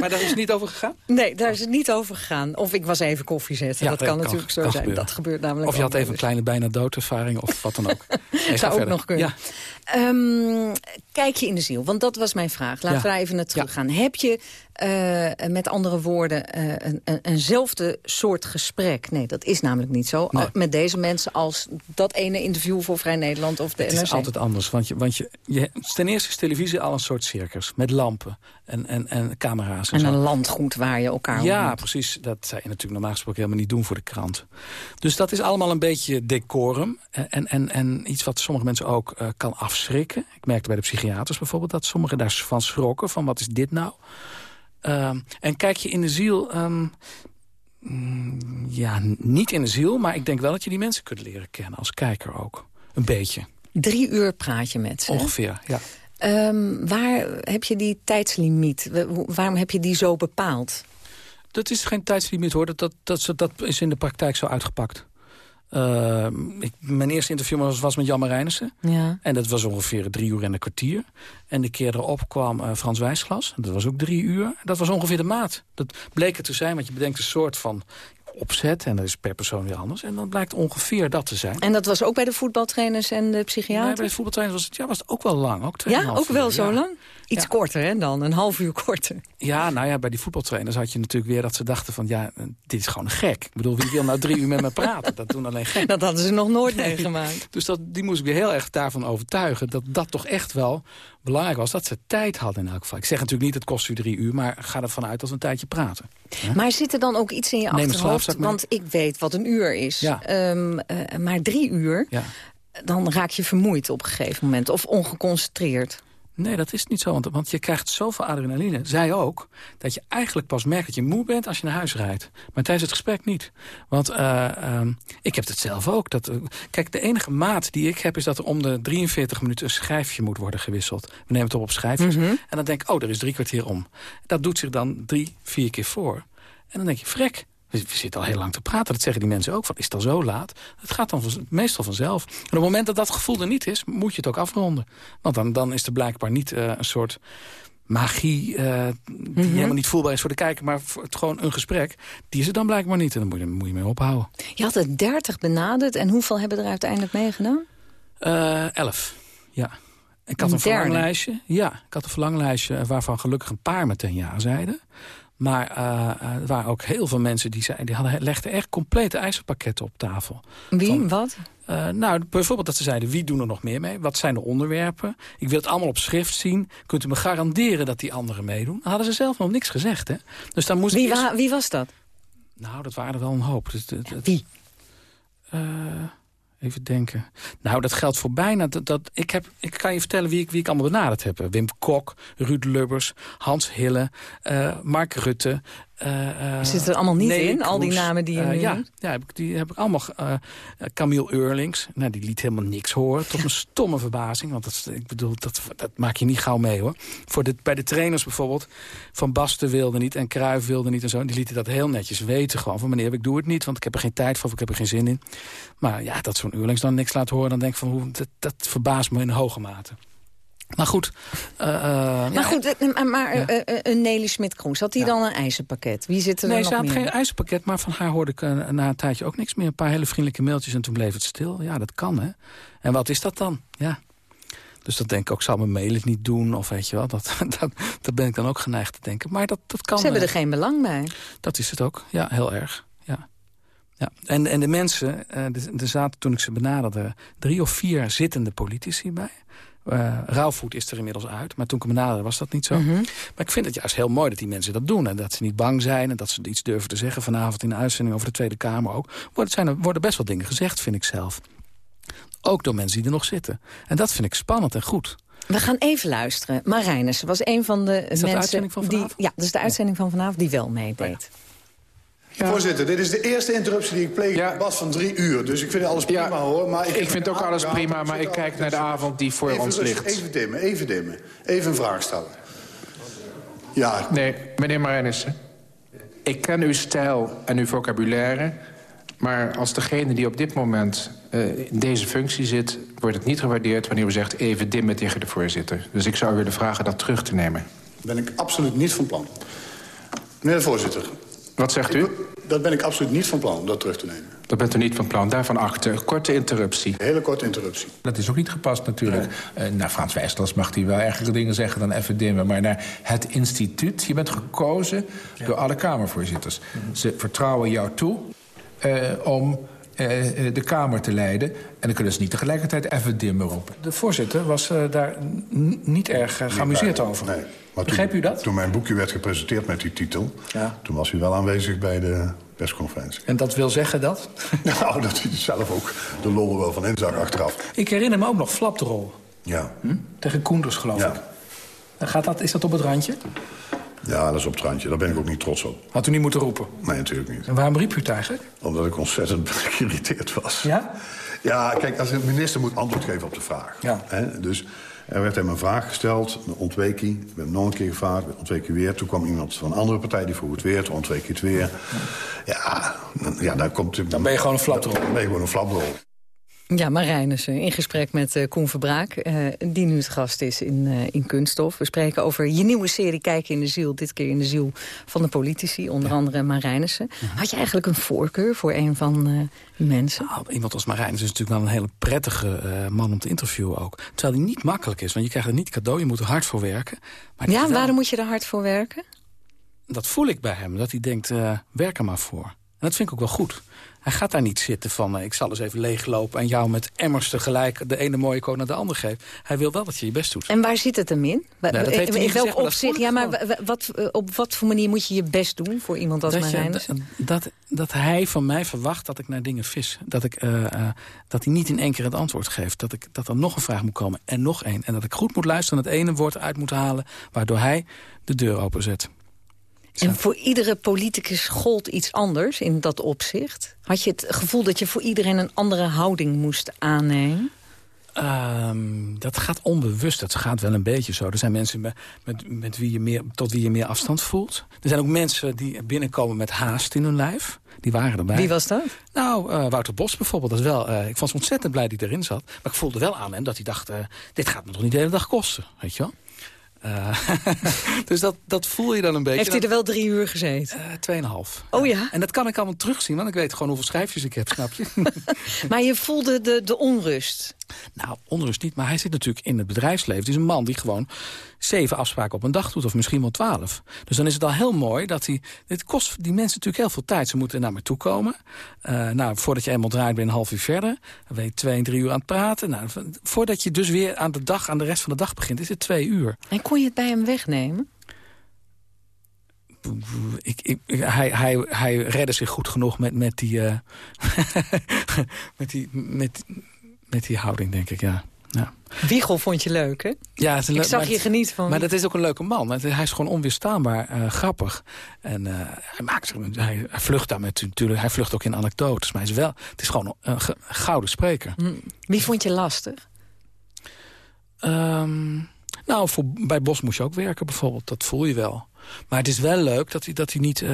F: Maar daar is het niet over gegaan?
E: Nee, daar is het niet over gegaan. Of ik was even koffie zetten.
F: Ja,
E: dat
F: dat
E: kan,
F: kan-
E: natuurlijk zo
F: kan
E: zijn.
F: gebeuren.
E: Dat gebeurt namelijk
F: Of je had even een kleine bijna doodervaring of wat dan ook. [LAUGHS] Nee, ga
E: Zou ook
F: verder.
E: nog kunnen.
F: Ja.
E: Ehm, kijk je in de ziel, want dat was mijn vraag. Laten we daar even naar terug gaan. Heb je, eh, met andere woorden, eh, een, een, eenzelfde soort gesprek? Nee, dat is namelijk niet zo.
F: Nee.
E: Al- Met deze mensen als dat ene interview voor Vrij Nederland of de
F: Het
E: NRC.
F: is altijd anders, want, je, want je, je, ten eerste is televisie al een soort circus. Met lampen en, en, en camera's en,
E: En
F: zo.
E: een landgoed waar je elkaar
F: Ja,
E: ontmoet.
F: precies. Dat zou je natuurlijk normaal gesproken helemaal niet doen voor de krant. Dus dat is allemaal een beetje decorum. En, en, en iets wat sommige mensen ook eh, kan afschrikken. Ik merkte bij de psychiaters bijvoorbeeld dat sommigen daarvan schrokken. Van wat is dit nou? Ehm, en kijk je in de ziel... ehm, mm, ja, niet in de ziel, maar ik denk wel dat je die mensen kunt leren kennen. Als kijker ook. Een beetje,
E: Drie uur praat je met ze.
F: ongeveer. Ja.
E: Ehm, waar heb je die tijdslimiet? Waarom heb je die zo bepaald?
F: Dat is geen tijdslimiet hoor. Dat, dat, dat, dat is in de praktijk zo uitgepakt. Uh, ik, mijn eerste interview was, was met Jan Marijnissen.
E: Ja.
F: En dat was ongeveer drie uur en een kwartier. En de keer erop kwam uh, Frans Wijsglas. Dat was ook drie uur. Dat was ongeveer de maat. Dat bleek het te zijn, want je bedenkt een soort van opzet. En dat is per persoon weer anders. En dan blijkt ongeveer dat te zijn.
E: En dat was ook bij de voetbaltrainers en de
F: Nee,
E: psychiaters?
F: bij de voetbaltrainers was het, ja, was het ook wel lang. Ook
E: ja,
F: 2,5
E: ook wel
F: uur,
E: zo
F: ja.
E: lang? Iets
F: Ja.
E: korter hè, dan, een half uur korter.
F: Ja, nou ja, bij die voetbaltrainers had je natuurlijk weer dat ze dachten van... ja, dit is gewoon gek. Ik bedoel, wie wil nou drie uur met me praten? Dat doen alleen gek. [LAUGHS]
E: Dat hadden ze nog nooit
F: Nee.
E: meegemaakt.
F: Dus dat, die moest ik weer heel erg daarvan overtuigen... dat dat toch echt wel belangrijk was, dat ze tijd hadden in elk geval. Ik zeg natuurlijk niet, het kost u drie uur... maar ga ervan uit dat we een tijdje praten.
E: Maar zit er dan ook iets in je
F: Neem
E: achterhoofd? Want ik weet wat een uur is.
F: Ja.
E: Ehm, eh, maar drie uur,
F: Ja.
E: dan raak je vermoeid op een gegeven moment. Of ongeconcentreerd.
F: Nee, dat is niet zo, want, want je krijgt zoveel adrenaline. Zij ook, dat je eigenlijk pas merkt dat je moe bent als je naar huis rijdt. Maar tijdens het gesprek niet. Want uh, uh, ik heb het zelf ook. Dat, uh, kijk, de enige maat die ik heb is dat er om de 43 minuten een schijfje moet worden gewisseld. We nemen het op op schijfjes.
E: Mhm.
F: En dan denk ik, oh, er is drie kwartier om. Dat doet zich dan drie, vier keer voor. En dan denk je, vrek, we, zitten al heel lang te praten. Dat zeggen die mensen ook. Van, is het al zo laat? Het gaat dan van, meestal vanzelf. En op het moment dat dat gevoel er niet is, moet je het ook afronden. Want dan, dan is er blijkbaar niet uh, een soort magie uh, die mm -hmm. helemaal niet voelbaar is voor de kijker... maar voor het gewoon een gesprek, die is er dan blijkbaar niet. En dan moet je, moet je mee ophouden.
E: Je had er dertig benaderd en hoeveel hebben er uiteindelijk meegedaan?
F: Uh, elf, ja. Ik had een, een verlanglijstje. Ja, ik had een verlanglijstje waarvan gelukkig een paar meteen ja zeiden. Maar uh, er waren ook heel veel mensen die, zeiden, die hadden, legden echt complete eisenpakketten op tafel.
E: Wie? Van, Wat?
F: Uh, nou, bijvoorbeeld dat ze zeiden, wie doen er nog meer mee? Wat zijn de onderwerpen? Ik wil het allemaal op schrift zien. Kunt u me garanderen dat die anderen meedoen? Dan hadden ze zelf nog niks gezegd, hè? Dus dan moest
E: wie,
F: eerst...
E: wa wie was dat?
F: Nou, dat waren er wel een hoop. Dus, dat,
E: wie?
F: Uh, Even denken. Nou, dat geldt voor bijna. Dat, ik, heb, ik kan je vertellen wie ik, wie ik allemaal benaderd heb. Wim Kok, Ruud Lubbers, Hans Hille, uh, Mark Rutte,
E: Uh, Zitten er allemaal niet in, al die namen die je uh,
F: ja, ja, heb ik, die heb ik allemaal... Uh, Camille Eurlings, nou, die liet helemaal niks horen. Tot mijn stomme verbazing. Want dat, ik bedoel, dat, dat maak je niet gauw mee, hoor. Voor de, bij de trainers bijvoorbeeld, Van Basten wilde niet en Cruijff wilde niet en zo. Die lieten dat heel netjes weten gewoon. Van meneer, ik doe het niet, want ik heb er geen tijd voor of ik heb er geen zin in. Maar ja, dat zo'n Eurlings dan niks laat horen, dan denk ik van... Hoe, dat, dat verbaast me in hoge mate. Maar goed. Uh,
E: maar ja, goed, maar ja. een Nelly Smit-Kroes, had hij dan een eisenpakket? Wie zit er
F: nee,
E: nog meer?
F: Nee, ze had geen eisenpakket, maar van haar hoorde ik na een tijdje ook niks meer. Een paar hele vriendelijke mailtjes en toen bleef het stil. Ja, dat kan, hè. En wat is dat dan? Ja. Dus dat denk ik ook, zal mijn mail het niet doen, of weet je wel. Dat, [LAUGHS] dat, dat ben ik dan ook geneigd te denken. Maar dat, dat kan.
E: Ze hebben er geen belang bij.
F: Dat is het ook, ja, heel erg. Ja. Ja. En, en de mensen, er zaten toen ik ze benaderde... drie of vier zittende politici bij... Uh, Rauwvoet is er inmiddels uit, maar toen ik hem benaderde was dat niet zo. Mhm. Maar ik vind het juist heel mooi dat die mensen dat doen. En dat ze niet bang zijn en dat ze iets durven te zeggen vanavond in de uitzending over de Tweede Kamer ook. Worden, zijn er worden best wel dingen gezegd, vind ik zelf. Ook door mensen die er nog zitten. En dat vind ik spannend en goed.
E: We gaan even luisteren. Marijnus was een van de mensen...
F: de uitzending van vanavond?
E: Die, ja, dat is de uitzending van vanavond die wel meedeed.
G: Voorzitter, dit is de eerste interruptie die ik pleeg in een van drie uur. Dus ik vind alles prima hoor. Maar
H: ik, ik vind ook alles prima, maar ik kijk naar de avond die voor ons ligt.
G: Even dimmen, even dimmen. Even een vraag stellen. Ja.
H: Nee, meneer Marijnissen. Ik ken uw stijl en uw vocabulaire. Maar als degene die op dit moment uh, in deze functie zit... wordt het niet gewaardeerd wanneer u zegt even dimmen tegen de voorzitter. Dus ik zou willen vragen dat terug te nemen.
G: Ben ik absoluut niet van plan. Meneer de voorzitter,
H: wat zegt u?
G: Dat ben ik absoluut niet van plan, om dat terug te nemen.
H: Dat bent u niet van plan. Daarvan achter. Korte interruptie.
G: Hele korte interruptie.
I: Dat is ook niet gepast natuurlijk. Nee. Uh, naar Frans Wijslas mag hij wel ergere dingen zeggen dan even dimmen. Maar naar het instituut. Je bent gekozen ja. door alle Kamervoorzitters. Mm -hmm. Ze vertrouwen jou toe uh, om uh, de Kamer te leiden. En dan kunnen ze niet tegelijkertijd even dimmen roepen.
F: De voorzitter was uh, daar niet erg uh, geamuseerd over.
G: Nee. Maar toen,
F: u dat?
G: Toen mijn boekje werd gepresenteerd met die titel... Ja. toen was u wel aanwezig bij de persconferentie.
F: En dat wil zeggen dat? [LAUGHS]
G: nou, dat hij zelf ook de lol er wel van inzag achteraf.
F: Ik herinner me ook nog flapdrol.
G: Ja.
F: Hm? Tegen Koenders, geloof
G: ja.
F: ik. Gaat dat, is dat op het randje?
G: Ja, dat is op het randje. Daar ben ik ook niet trots op.
F: Had u niet moeten roepen?
G: Nee, natuurlijk niet.
F: En waarom riep u het eigenlijk?
G: Omdat ik ontzettend [LAUGHS] geïrriteerd was.
F: Ja?
G: Ja, kijk, als een minister moet antwoord geven op de vraag.
F: Ja.
G: Hè? Dus er werd hem een vraag gesteld, ontweek hij. Ik ben nog een keer gevraagd, ontweek hij weer. Toen kwam iemand van een andere partij, die vroeg het weer. Toen ontweek het weer. Ja, ja dan komt...
F: Dan ben je gewoon een flapdrol.
G: Dan ben je gewoon een flapdrol.
E: Ja, Marijnissen in gesprek met uh, Koen Verbraak, uh, die nu het gast is in, uh, in Kunststof. We spreken over je nieuwe serie Kijken in de Ziel, dit keer in de ziel van de politici, onder ja. andere Marijnissen. Had je eigenlijk een voorkeur voor een van die mensen?
F: Nou, iemand als Marijnissen is natuurlijk wel een hele prettige man om te interviewen ook. Terwijl die niet makkelijk is, want je krijgt er niet cadeau, je moet er hard voor werken.
E: Maar ja, waarom moet je er hard voor werken?
F: Dat voel ik bij hem, dat hij denkt, werk er maar voor. En dat vind ik ook wel goed. Hij gaat daar niet zitten van, uh, ik zal eens even leeglopen... en jou met emmers tegelijk de ene mooie koon naar de andere geeft. Hij wil wel dat je je best doet.
E: En waar zit het hem in?
F: Nee, dat heeft
E: in
F: welk
E: opzicht? Ja, maar wat, op wat voor manier moet je je best doen voor iemand als Marijnus?
F: Dat, dat, dat hij van mij verwacht dat ik naar dingen vis. Dat, ik, uh, uh, dat hij niet in één keer het antwoord geeft. Dat, ik, dat er nog een vraag moet komen en nog één. En dat ik goed moet luisteren en het ene woord uit moet halen... waardoor hij de deur openzet.
E: En voor iedere politicus gold iets anders in dat opzicht? Had je het gevoel dat je voor iedereen een andere houding moest aannemen?
F: Um, dat gaat onbewust, dat gaat wel een beetje zo. Er zijn mensen met, met, met wie je meer, tot wie je meer afstand voelt. Er zijn ook mensen die binnenkomen met haast in hun lijf. Die waren erbij.
E: Wie was dat?
F: Nou, uh, Wouter Bos bijvoorbeeld. Dat is wel, uh, ik was ontzettend blij dat hij erin zat. Maar ik voelde wel aan hem dat hij dacht... Uh, dit gaat me toch niet de hele dag kosten, weet je wel? Uh, [LAUGHS] dus dat, dat voel je dan een beetje.
E: Heeft hij er wel drie uur gezeten?
F: Uh, tweeënhalf.
E: Oh ja?
F: En dat kan ik allemaal terugzien, want ik weet gewoon hoeveel schrijfjes ik heb, snap je? [LAUGHS] [LAUGHS]
E: maar je voelde de, de onrust?
F: Nou, onrust niet, maar hij zit natuurlijk in het bedrijfsleven. Het is een man die gewoon zeven afspraken op een dag doet, of misschien wel twaalf. Dus dan is het al heel mooi dat hij... Dit kost die mensen natuurlijk heel veel tijd. Ze moeten naar me toe komen. Uh, nou, voordat je eenmaal draait ben je een half uur verder. Dan ben je twee en drie uur aan het praten. Nou, voordat je dus weer aan de dag, aan de rest van de dag begint, is het twee uur.
E: En kon je het bij hem wegnemen?
F: Ik, ik, hij, hij, hij redde zich goed genoeg met, met, die, uh, [LAUGHS] met, die, met, met die houding, denk ik, ja.
E: Ja. Wiegel vond je leuk, hè?
F: Ja,
E: ik zag je genieten van.
F: Maar dat is ook een leuke man. Hij is gewoon onweerstaanbaar uh, grappig. En uh, hij, maakt, hij, hij vlucht daarmee natuurlijk. Hij vlucht ook in anekdotes. Maar hij is wel, het is gewoon een gouden spreker. Hm.
E: Wie vond je lastig?
F: Um, nou, voor, bij Bos moest je ook werken bijvoorbeeld. Dat voel je wel. Maar het is wel leuk dat hij, dat hij, niet, uh,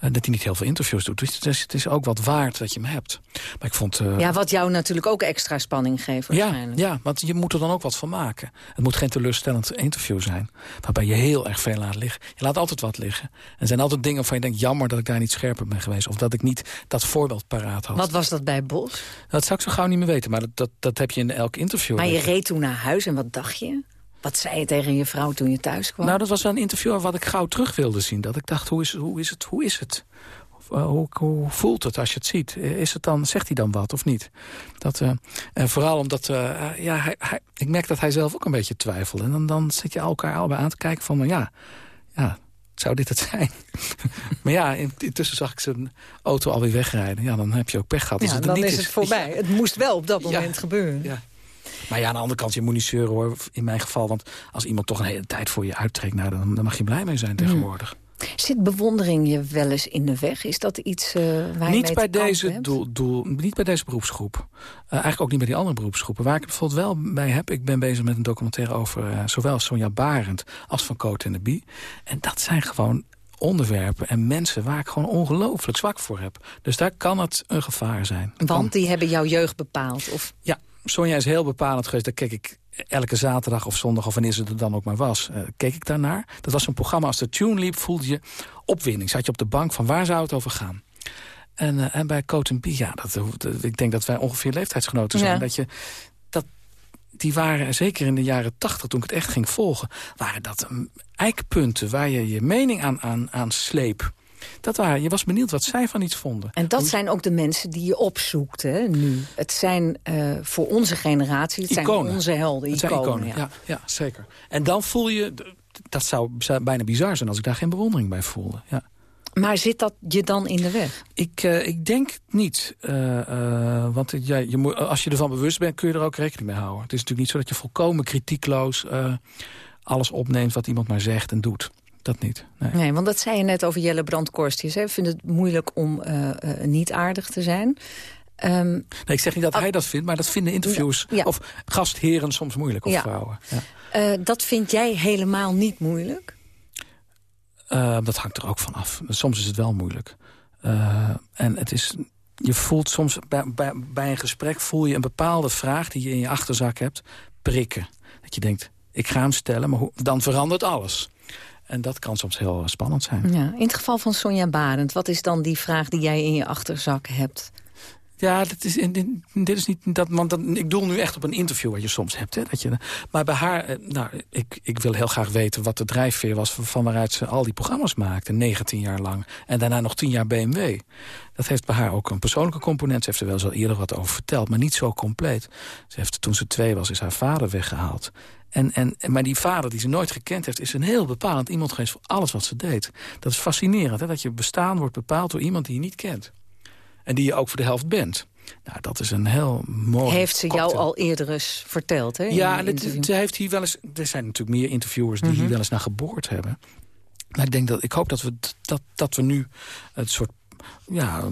F: dat hij niet heel veel interviews doet. Dus het is, het is ook wat waard dat je hem hebt. Maar ik vond, uh,
E: ja, wat jou natuurlijk ook extra spanning geeft waarschijnlijk.
F: Ja, ja, want je moet er dan ook wat van maken. Het moet geen teleurstellend interview zijn. Waarbij je heel erg veel laat liggen. Je laat altijd wat liggen. Er zijn altijd dingen waarvan je denkt... jammer dat ik daar niet scherper ben geweest. Of dat ik niet dat voorbeeld paraat had.
E: Wat was dat bij Bos?
F: Dat zou ik zo gauw niet meer weten. Maar dat, dat, dat heb je in elk interview.
E: Maar je reed toen naar huis en wat dacht je? Wat zei je tegen je vrouw toen je thuis kwam?
F: Nou, dat was wel een interview wat ik gauw terug wilde zien. Dat ik dacht, hoe is, hoe is het? Hoe is het? Uh, hoe, hoe, voelt het als je het ziet? Is het dan, zegt hij dan wat of niet? Dat, uh, en vooral omdat, uh, ja, hij, hij, ik merk dat hij zelf ook een beetje twijfelt. En dan, dan zit je elkaar allebei aan te kijken van, ja, ja zou dit het zijn? [LAUGHS] maar ja, intussen zag ik zijn auto alweer wegrijden. Ja, dan heb je ook pech gehad.
E: Ja, dan is het voorbij. Het moest wel op dat moment ja, gebeuren.
F: Ja. Maar ja, aan de andere kant, je moet niet zeuren hoor, in mijn geval. Want als iemand toch een hele tijd voor je uittrekt... Nou, dan, dan mag je blij mee zijn tegenwoordig.
E: Zit bewondering je wel eens in de weg? Is dat iets uh, waar
F: niet
E: je
F: bij deze doel, doel, Niet bij deze beroepsgroep. Uh, eigenlijk ook niet bij die andere beroepsgroepen. Waar ik het bijvoorbeeld wel bij heb... ik ben bezig met een documentaire over uh, zowel Sonja Barend... als Van Cote en de Bie. En dat zijn gewoon onderwerpen en mensen waar ik gewoon ongelooflijk zwak voor heb. Dus daar kan het een gevaar zijn.
E: Want die hebben jouw jeugd bepaald? Of?
F: Ja, Sonja is heel bepalend geweest. Daar keek ik elke zaterdag of zondag of wanneer ze er dan ook maar was, uh, keek ik daarnaar. Dat was een programma, als de tune liep, voelde je opwinding. Zat je op de bank van waar zou het over gaan? En, uh, en bij Coat ja, dat, ik denk dat wij ongeveer leeftijdsgenoten zijn. Dat je, dat, die waren, zeker in de jaren tachtig, toen ik het echt ging volgen... waren dat um, eikpunten waar je je mening aan, aan, aan sleep. Dat waren, je was benieuwd wat zij van iets vonden.
E: En dat zijn ook de mensen die je opzoekt hè, nu. Het zijn uh, voor onze generatie, het
F: iconen.
E: zijn onze helden,
F: het
E: iconen.
F: iconen ja. ja. zeker. En dan voel je, dat zou bijna bizar zijn als ik daar geen bewondering bij voelde. Ja.
E: Maar zit dat je dan in de weg?
F: Ik, uh, ik denk niet. Uh, uh, want ja, je moet, als je ervan bewust bent, kun je er ook rekening mee houden. Het is natuurlijk niet zo dat je volkomen kritiekloos alles opneemt wat iemand maar zegt en doet dat niet. Nee.
E: nee. want dat zei je net over Jelle Brandkorstjes. Ik vind het moeilijk om uh, uh, niet aardig te zijn. Um,
F: nee, ik zeg niet dat hij dat vindt, maar dat vinden interviewers... Ja. of gastheren soms moeilijk, of
E: ja.
F: vrouwen.
E: Ja. Uh, dat vind jij helemaal niet moeilijk?
F: dat hangt er ook van af. Soms is het wel moeilijk. en het is... Je voelt soms bij, bij, bij een gesprek voel je een bepaalde vraag die je in je achterzak hebt prikken. Dat je denkt, ik ga hem stellen, maar hoe, dan verandert alles. En dat kan soms heel spannend zijn.
E: Ja, in het geval van Sonja Barend, wat is dan die vraag die jij in je achterzak hebt?
F: Ja, dat is, dit is niet dat, want dat, ik doel nu echt op een interview wat je soms hebt. Hè, dat je, maar bij haar, eh, nou, ik, ik wil heel graag weten wat de drijfveer was van waaruit ze al die programma's maakte, 19 jaar lang. En daarna nog 10 jaar BMW. Dat heeft bij haar ook een persoonlijke component. Ze heeft er wel eens al eerder wat over verteld, maar niet zo compleet. Ze heeft, toen ze twee was, is haar vader weggehaald. En, en, maar die vader die ze nooit gekend heeft... is een heel bepalend iemand geweest voor alles wat ze deed. Dat is fascinerend, hè? dat je bestaan wordt bepaald door iemand die je niet kent. En die je ook voor de helft bent. Nou, dat is een heel mooi
E: Heeft ze
F: cocktail.
E: jou al eerder eens verteld, hè?
F: Ja, ze heeft hier wel eens... Er zijn natuurlijk meer interviewers die mm -hmm. hier wel eens naar geboord hebben. Maar ik denk dat ik hoop dat we, dat, dat we nu het soort ja,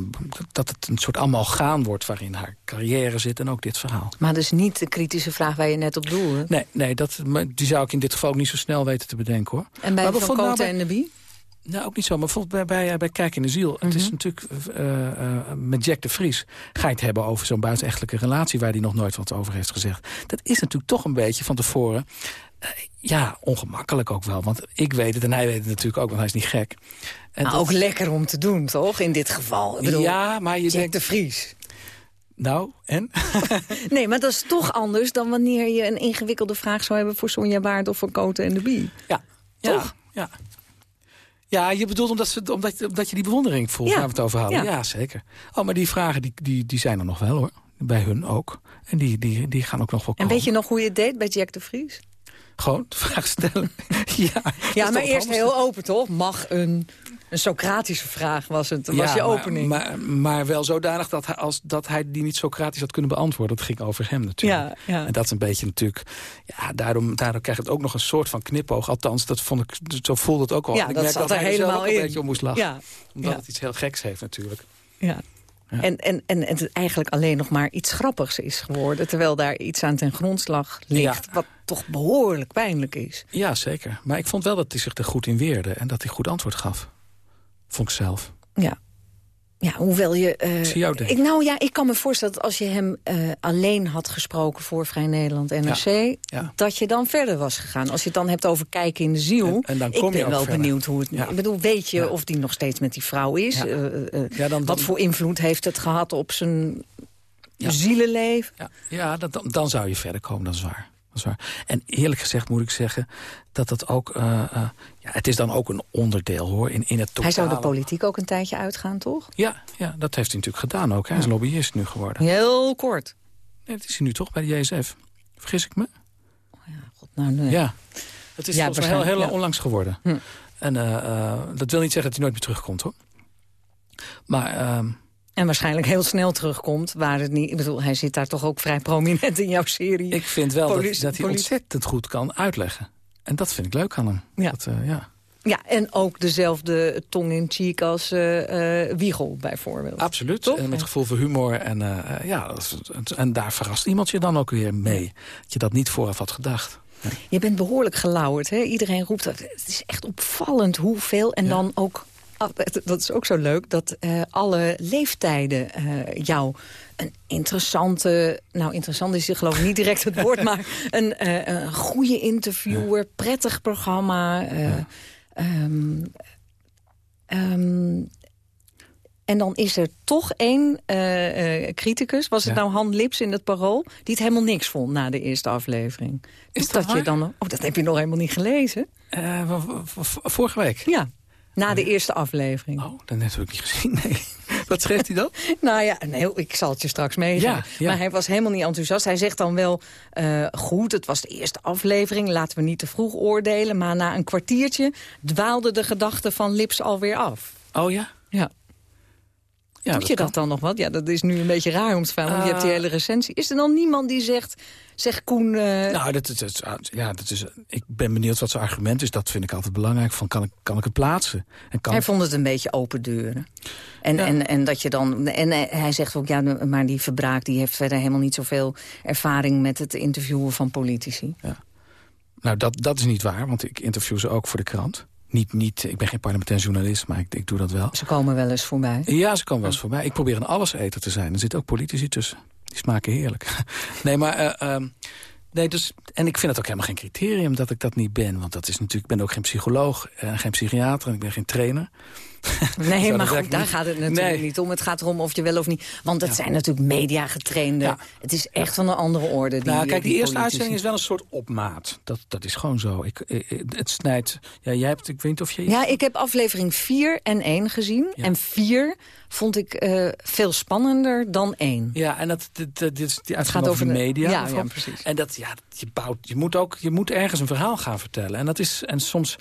F: dat het een soort allemaal gaan wordt waarin haar carrière zit en ook dit verhaal.
E: Maar dus niet de kritische vraag waar je net op doelde?
F: Nee, nee dat, die zou ik in dit geval ook niet zo snel weten te bedenken hoor.
E: En bij
F: maar
E: Van Cote nou en de Bie?
F: Nou, ook niet zo. Maar bijvoorbeeld bij, bij, bij Kijk in de Ziel. Mm -hmm. Het is natuurlijk uh, uh, met Jack de Vries. Ga je het hebben over zo'n buitenechtelijke relatie... waar hij nog nooit wat over heeft gezegd. Dat is natuurlijk toch een beetje van tevoren... Uh, ja, ongemakkelijk ook wel. Want ik weet het en hij weet het natuurlijk ook, want hij is niet gek.
E: En dat... ook lekker om te doen, toch? In dit geval. Ik bedoel,
F: ja, maar je
E: Jack
F: denkt...
E: de Vries.
F: Nou, en? [LAUGHS]
E: nee, maar dat is toch anders dan wanneer je een ingewikkelde vraag zou hebben... voor Sonja Baard of voor Cote en de Bie.
F: Ja.
E: Toch?
F: Ja, ja. Ja, je bedoelt omdat, ze, omdat, omdat je die bewondering voelt,
E: Ja.
F: waar we het over hadden.
E: Ja.
F: Ja, zeker. Oh, maar die vragen die, die, die zijn er nog wel, hoor. Bij hun ook. En die, die, die gaan ook nog wel
E: En
F: komen.
E: weet je nog hoe je het deed bij Jack de Vries?
F: Gewoon de vraag stellen. [LAUGHS] ja,
E: ja maar eerst heel open, toch? Mag een... Een Socratische vraag was het, was je opening.
F: Maar, maar, maar, wel zodanig dat hij, als, dat hij die niet Socratisch had kunnen beantwoorden. Dat ging over hem natuurlijk. Ja, ja. En dat is een beetje natuurlijk... Ja, daarom, daardoor krijgt het ook nog een soort van knipoog. Althans, dat vond ik, zo voelde het ook al.
E: Ja,
F: ik
E: dat
F: merk
E: zat
F: dat
E: er
F: hij
E: helemaal
F: zelf ook
E: in.
F: een beetje om moest lachen.
E: Ja.
F: Omdat het iets heel geks heeft natuurlijk.
E: Ja.
F: Ja.
E: En, en, en het eigenlijk alleen nog maar iets grappigs is geworden... terwijl daar iets aan ten grondslag ligt...
F: Ja.
E: wat toch behoorlijk pijnlijk is.
F: Ja, zeker. Maar ik vond wel dat hij zich er goed in weerde. En dat hij goed antwoord gaf. Vond ik zelf.
E: Ja. Ja, hoewel je... eh,
F: zie jou denken.
E: ik, nou ja, ik kan me voorstellen dat als je hem eh, alleen had gesproken... voor Vrij Nederland NRC,
F: ja.
E: dat je dan verder was gegaan. Als je het dan hebt over kijken in de ziel...
F: En- en dan
E: ik
F: kom je
E: ben
F: ook
E: wel
F: verder.
E: benieuwd hoe het...
F: Ja.
E: Ik bedoel, weet je of die nog steeds met die vrouw is? Eh,
F: dan-
E: Wat voor invloed heeft het gehad op zijn zielenleven?
F: Ja, ja dat, dan, dan zou je verder komen, dat is waar. Dat is waar. En eerlijk gezegd moet ik zeggen dat dat ook... eh, eh, ja, het is dan ook een onderdeel, hoor, in, in het totale...
E: Hij zou de politiek ook een tijdje uitgaan, toch?
F: Ja, ja, dat heeft hij natuurlijk gedaan ook. hè. Hij is lobbyist nu geworden.
E: Heel kort.
F: Nee, dat is hij nu toch bij de JSF. Vergis ik me?
E: God, nou, nee.
F: Ja. Het is
E: Ja,
F: volgens mij heel, heel
E: ja.
F: onlangs geworden.
E: Hm.
F: En eh, dat wil niet zeggen dat hij nooit meer terugkomt, hoor. Maar...
E: En waarschijnlijk heel snel terugkomt. Waar het niet, ik bedoel, hij zit daar toch ook vrij prominent in jouw serie.
F: Ik vind wel dat,
E: Politie-
F: dat hij ontzettend goed kan uitleggen. En dat vind ik leuk aan hem.
E: Ja.
F: Dat, eh, ja.
E: Ja, en ook dezelfde tong in cheek als eh, eh, Wiegel bijvoorbeeld.
F: Absoluut.
E: Toch?
F: En met gevoel voor humor. En, eh, ja, dat en daar verrast iemand je dan ook weer mee. Dat je dat niet vooraf had gedacht.
E: Je bent behoorlijk gelauwerd. Hè? Iedereen roept dat. Het is echt opvallend hoeveel. En dan ook, dat is ook zo leuk, dat eh, alle leeftijden eh, jou een interessante... Nou, interessant is geloof ik niet direct het woord... maar [LAUGHS] een, eh, een goede interviewer, prettig programma... eh, ehm, ehm, en dan is er toch één criticus, was het
F: Ja.
E: nou Han Lips in het Parool... die het helemaal niks vond na de eerste aflevering.
F: Is
E: Dus
F: dat
E: je dan... Oh, dat heb je nog helemaal niet gelezen?
F: Vorige week?
E: Ja, na de eerste aflevering.
F: Oh, dat heb ik niet gezien. Nee. [LAUGHS] Wat schreef hij dan? [LAUGHS]
E: Nou ja, nee, ik zal het je straks meegeven.
F: Ja, ja.
E: Maar hij was helemaal niet enthousiast. Hij zegt dan wel, eh, goed, het was de eerste aflevering... laten we niet te vroeg oordelen. Maar na een kwartiertje dwaalde de gedachte van Lips alweer af.
F: Oh ja?
E: Ja.
F: ja
E: Doet je
F: kan.
E: dat dan nog wat? Ja, dat is nu een beetje raar om te vragen, want je hebt die
F: Ah.
E: hele recensie. Is er dan niemand die zegt, zeg Koen... eh,
F: Nou, dat, is- dat, is- ja, dat is, ik ben benieuwd wat zijn argument is. Dat vind ik altijd belangrijk. Van, kan, ik, kan ik het plaatsen? En kan
E: Hij vond het een beetje open deuren. En,
F: Ja.
E: en, en dat je dan. En eh, hij zegt ook, ja, maar die verbraak die heeft verder helemaal niet zoveel ervaring met het interviewen van politici.
F: Nou, dat, dat is niet waar, want ik interview ze ook voor de krant. Niet, niet, ik ben geen parlementair journalist, maar ik, ik doe dat wel.
E: Ze komen wel eens voorbij.
F: Ja, ze komen wel eens voorbij. Ik probeer een alleseter te zijn. Er zitten ook politici tussen. Die smaken heerlijk. [LAUGHS] nee, maar... eh, ehm, nee, dus, en ik vind het ook helemaal geen criterium dat ik dat niet ben. Want dat is natuurlijk, ik ben ook geen psycholoog en geen psychiater en ik ben geen trainer.
E: Nee, maar
F: dat
E: goed, daar
F: niet-
E: gaat het natuurlijk
F: Nee.
E: niet om. Het gaat erom of je wel of niet... Want het
F: Ja.
E: zijn natuurlijk mediagetrainde.
F: Ja.
E: Het is echt van een andere orde. Die,
F: nou, kijk, die, eerste uitzending is wel een soort opmaat. Dat, dat is gewoon zo. Ik, eh, het snijdt... Ja, jij hebt, ik weet niet of je...
E: Ja, ik heb aflevering 4 en 1 gezien.
F: Ja.
E: En 4 vond ik eh, veel spannender dan 1.
F: Ja, en dat, dit, dit, die
E: gaat
F: over de media.
E: ja, ja, precies.
F: En dat, ja, je, bouwt, je, moet ook, je moet ergens een verhaal gaan vertellen. En, dat is, en soms,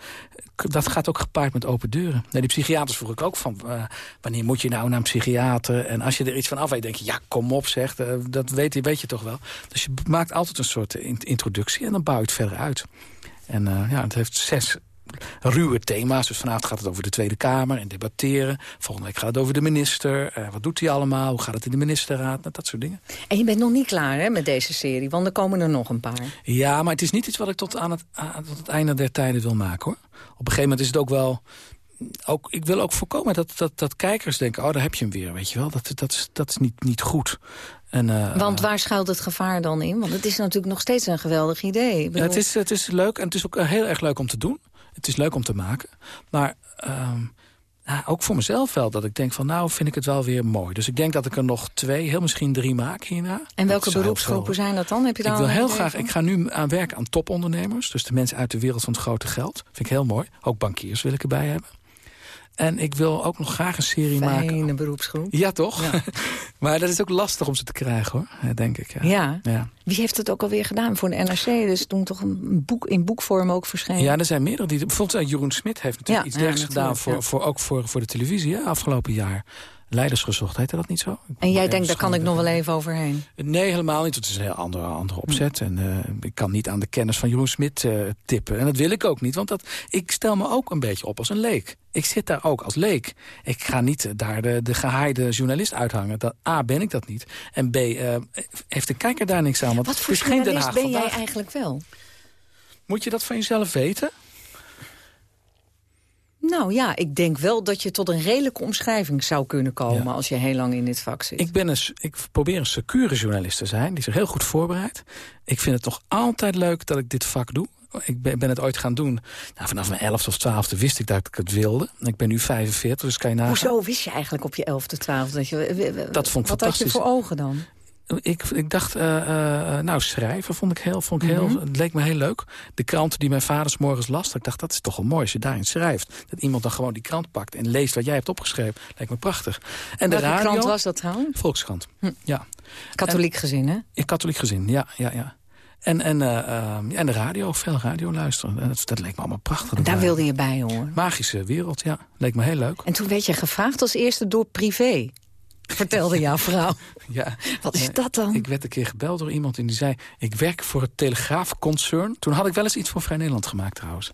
F: dat gaat ook gepaard met open deuren. Nee, die psychiaters vroeg ik ook van, eh, wanneer moet je nou naar een psychiater? En als je er iets van af weet, denk je, ja, kom op zeg, eh, dat weet, je- weet je toch wel. Dus je maakt altijd een soort in- introductie en dan bouw je het verder uit. En eh, ja, het heeft zes ruwe thema's. Dus vanavond gaat het over de Tweede Kamer en debatteren. Volgende week gaat het over de minister. Wat doet hij allemaal? Hoe gaat het in de ministerraad? Nou, dat soort dingen.
E: En je bent nog niet klaar hè, met deze serie, want er komen er nog een paar.
F: Ja, maar het is niet iets wat ik tot aan het, aan, tot het einde der tijden wil maken, hoor. Op een gegeven moment is het ook wel... Ook, ik wil ook voorkomen dat, dat, dat kijkers denken... oh, daar heb je hem weer, weet je wel. Dat, dat is, dat is niet, niet goed. En, eh,
E: Want waar schuilt het gevaar dan in? Want het is natuurlijk nog steeds een geweldig idee.
F: Ja,
E: bedoel,
F: het, is, het is leuk en het is ook heel erg leuk om te doen. Het is leuk om te maken. Maar ehm, ook voor mezelf wel. Dat ik denk van nou vind ik het wel weer mooi. Dus ik denk dat ik er nog twee, heel misschien drie maak hierna.
E: En welke beroepsgroepen zijn dat dan? Heb je daar
F: Ik wil heel graag.
E: van?
F: Ik ga nu aan werken aan topondernemers. Dus de mensen uit de wereld van het grote geld. Vind ik heel mooi. Ook bankiers wil ik erbij hebben. En ik wil ook nog graag een serie
E: Fijne
F: maken.
E: Fijne beroepsgroep.
F: Ja, toch? Ja. [LAUGHS] maar dat is ook lastig om ze te krijgen, hoor. Denk ik.
E: Ja. Ja. ja. Wie heeft het ook alweer gedaan voor de NRC? Dus toen toch een boek in boekvorm ook verschenen.
F: Ja, er zijn meerdere. Die, bijvoorbeeld Jeroen Smit heeft natuurlijk iets dergelijks gedaan... Voor, voor, ook voor, voor de televisie, hè, afgelopen jaar. Leiders gezocht, heette dat niet zo?
E: En jij denkt, daar kan ik nog wel even overheen?
F: Nee, helemaal niet. Het is een heel andere, andere opzet. Hm. En uh, ik kan niet aan de kennis van Jeroen Smit uh, tippen. En dat wil ik ook niet, want dat, ik stel me ook een beetje op als een leek. Ik zit daar ook als leek. Ik ga niet daar de, de gehaaide journalist uithangen. Dat, A, ben ik dat niet. En B, uh, heeft de kijker daar niks aan. Want
E: Wat voor
F: Haag
E: ben jij eigenlijk wel?
F: Moet je dat van jezelf weten?
E: Nou ja, ik denk wel dat je tot een redelijke omschrijving zou kunnen komen... Ja. als je heel lang in dit vak zit.
F: Ik, ben een, ik probeer een secure journalist te zijn, die zich heel goed voorbereidt. Ik vind het toch altijd leuk dat ik dit vak doe. Ik ben, ben het ooit gaan doen. Nou, vanaf mijn 11 of 12 wist ik dat ik het wilde. Ik ben nu 45, dus kan je nagaan.
E: Hoezo wist je eigenlijk op je 11e, 12 dat je...
F: Dat vond ik
E: Wat
F: fantastisch.
E: had je voor ogen dan?
F: Ik, ik dacht, uh, uh, nou, schrijven vond ik heel, vond ik heel, mm -hmm. het leek me heel leuk. De krant die mijn vader 's morgens las, ik dacht, dat is toch wel mooi als je daarin schrijft. Dat iemand dan gewoon die krant pakt en leest wat jij hebt opgeschreven. Lijkt me prachtig. En
E: Welke
F: de radio,
E: krant was dat trouwens?
F: Volkskrant, hm. ja.
E: Katholiek en, gezin, hè?
F: Ja, katholiek gezin, ja, ja, ja. En, en, uh, en de radio, veel radio luisteren. En dat, dat leek me allemaal prachtig.
E: En daar wilde je bij horen?
F: Magische wereld, ja. Leek me heel leuk.
E: En toen werd je gevraagd als eerste door privé. Vertelde jouw vrouw. [LAUGHS]
F: Ja.
E: Wat is dat dan?
F: Ik werd een keer gebeld door iemand en die zei... ik werk voor het Telegraafconcern. Toen had ik wel eens iets voor Vrij Nederland gemaakt trouwens.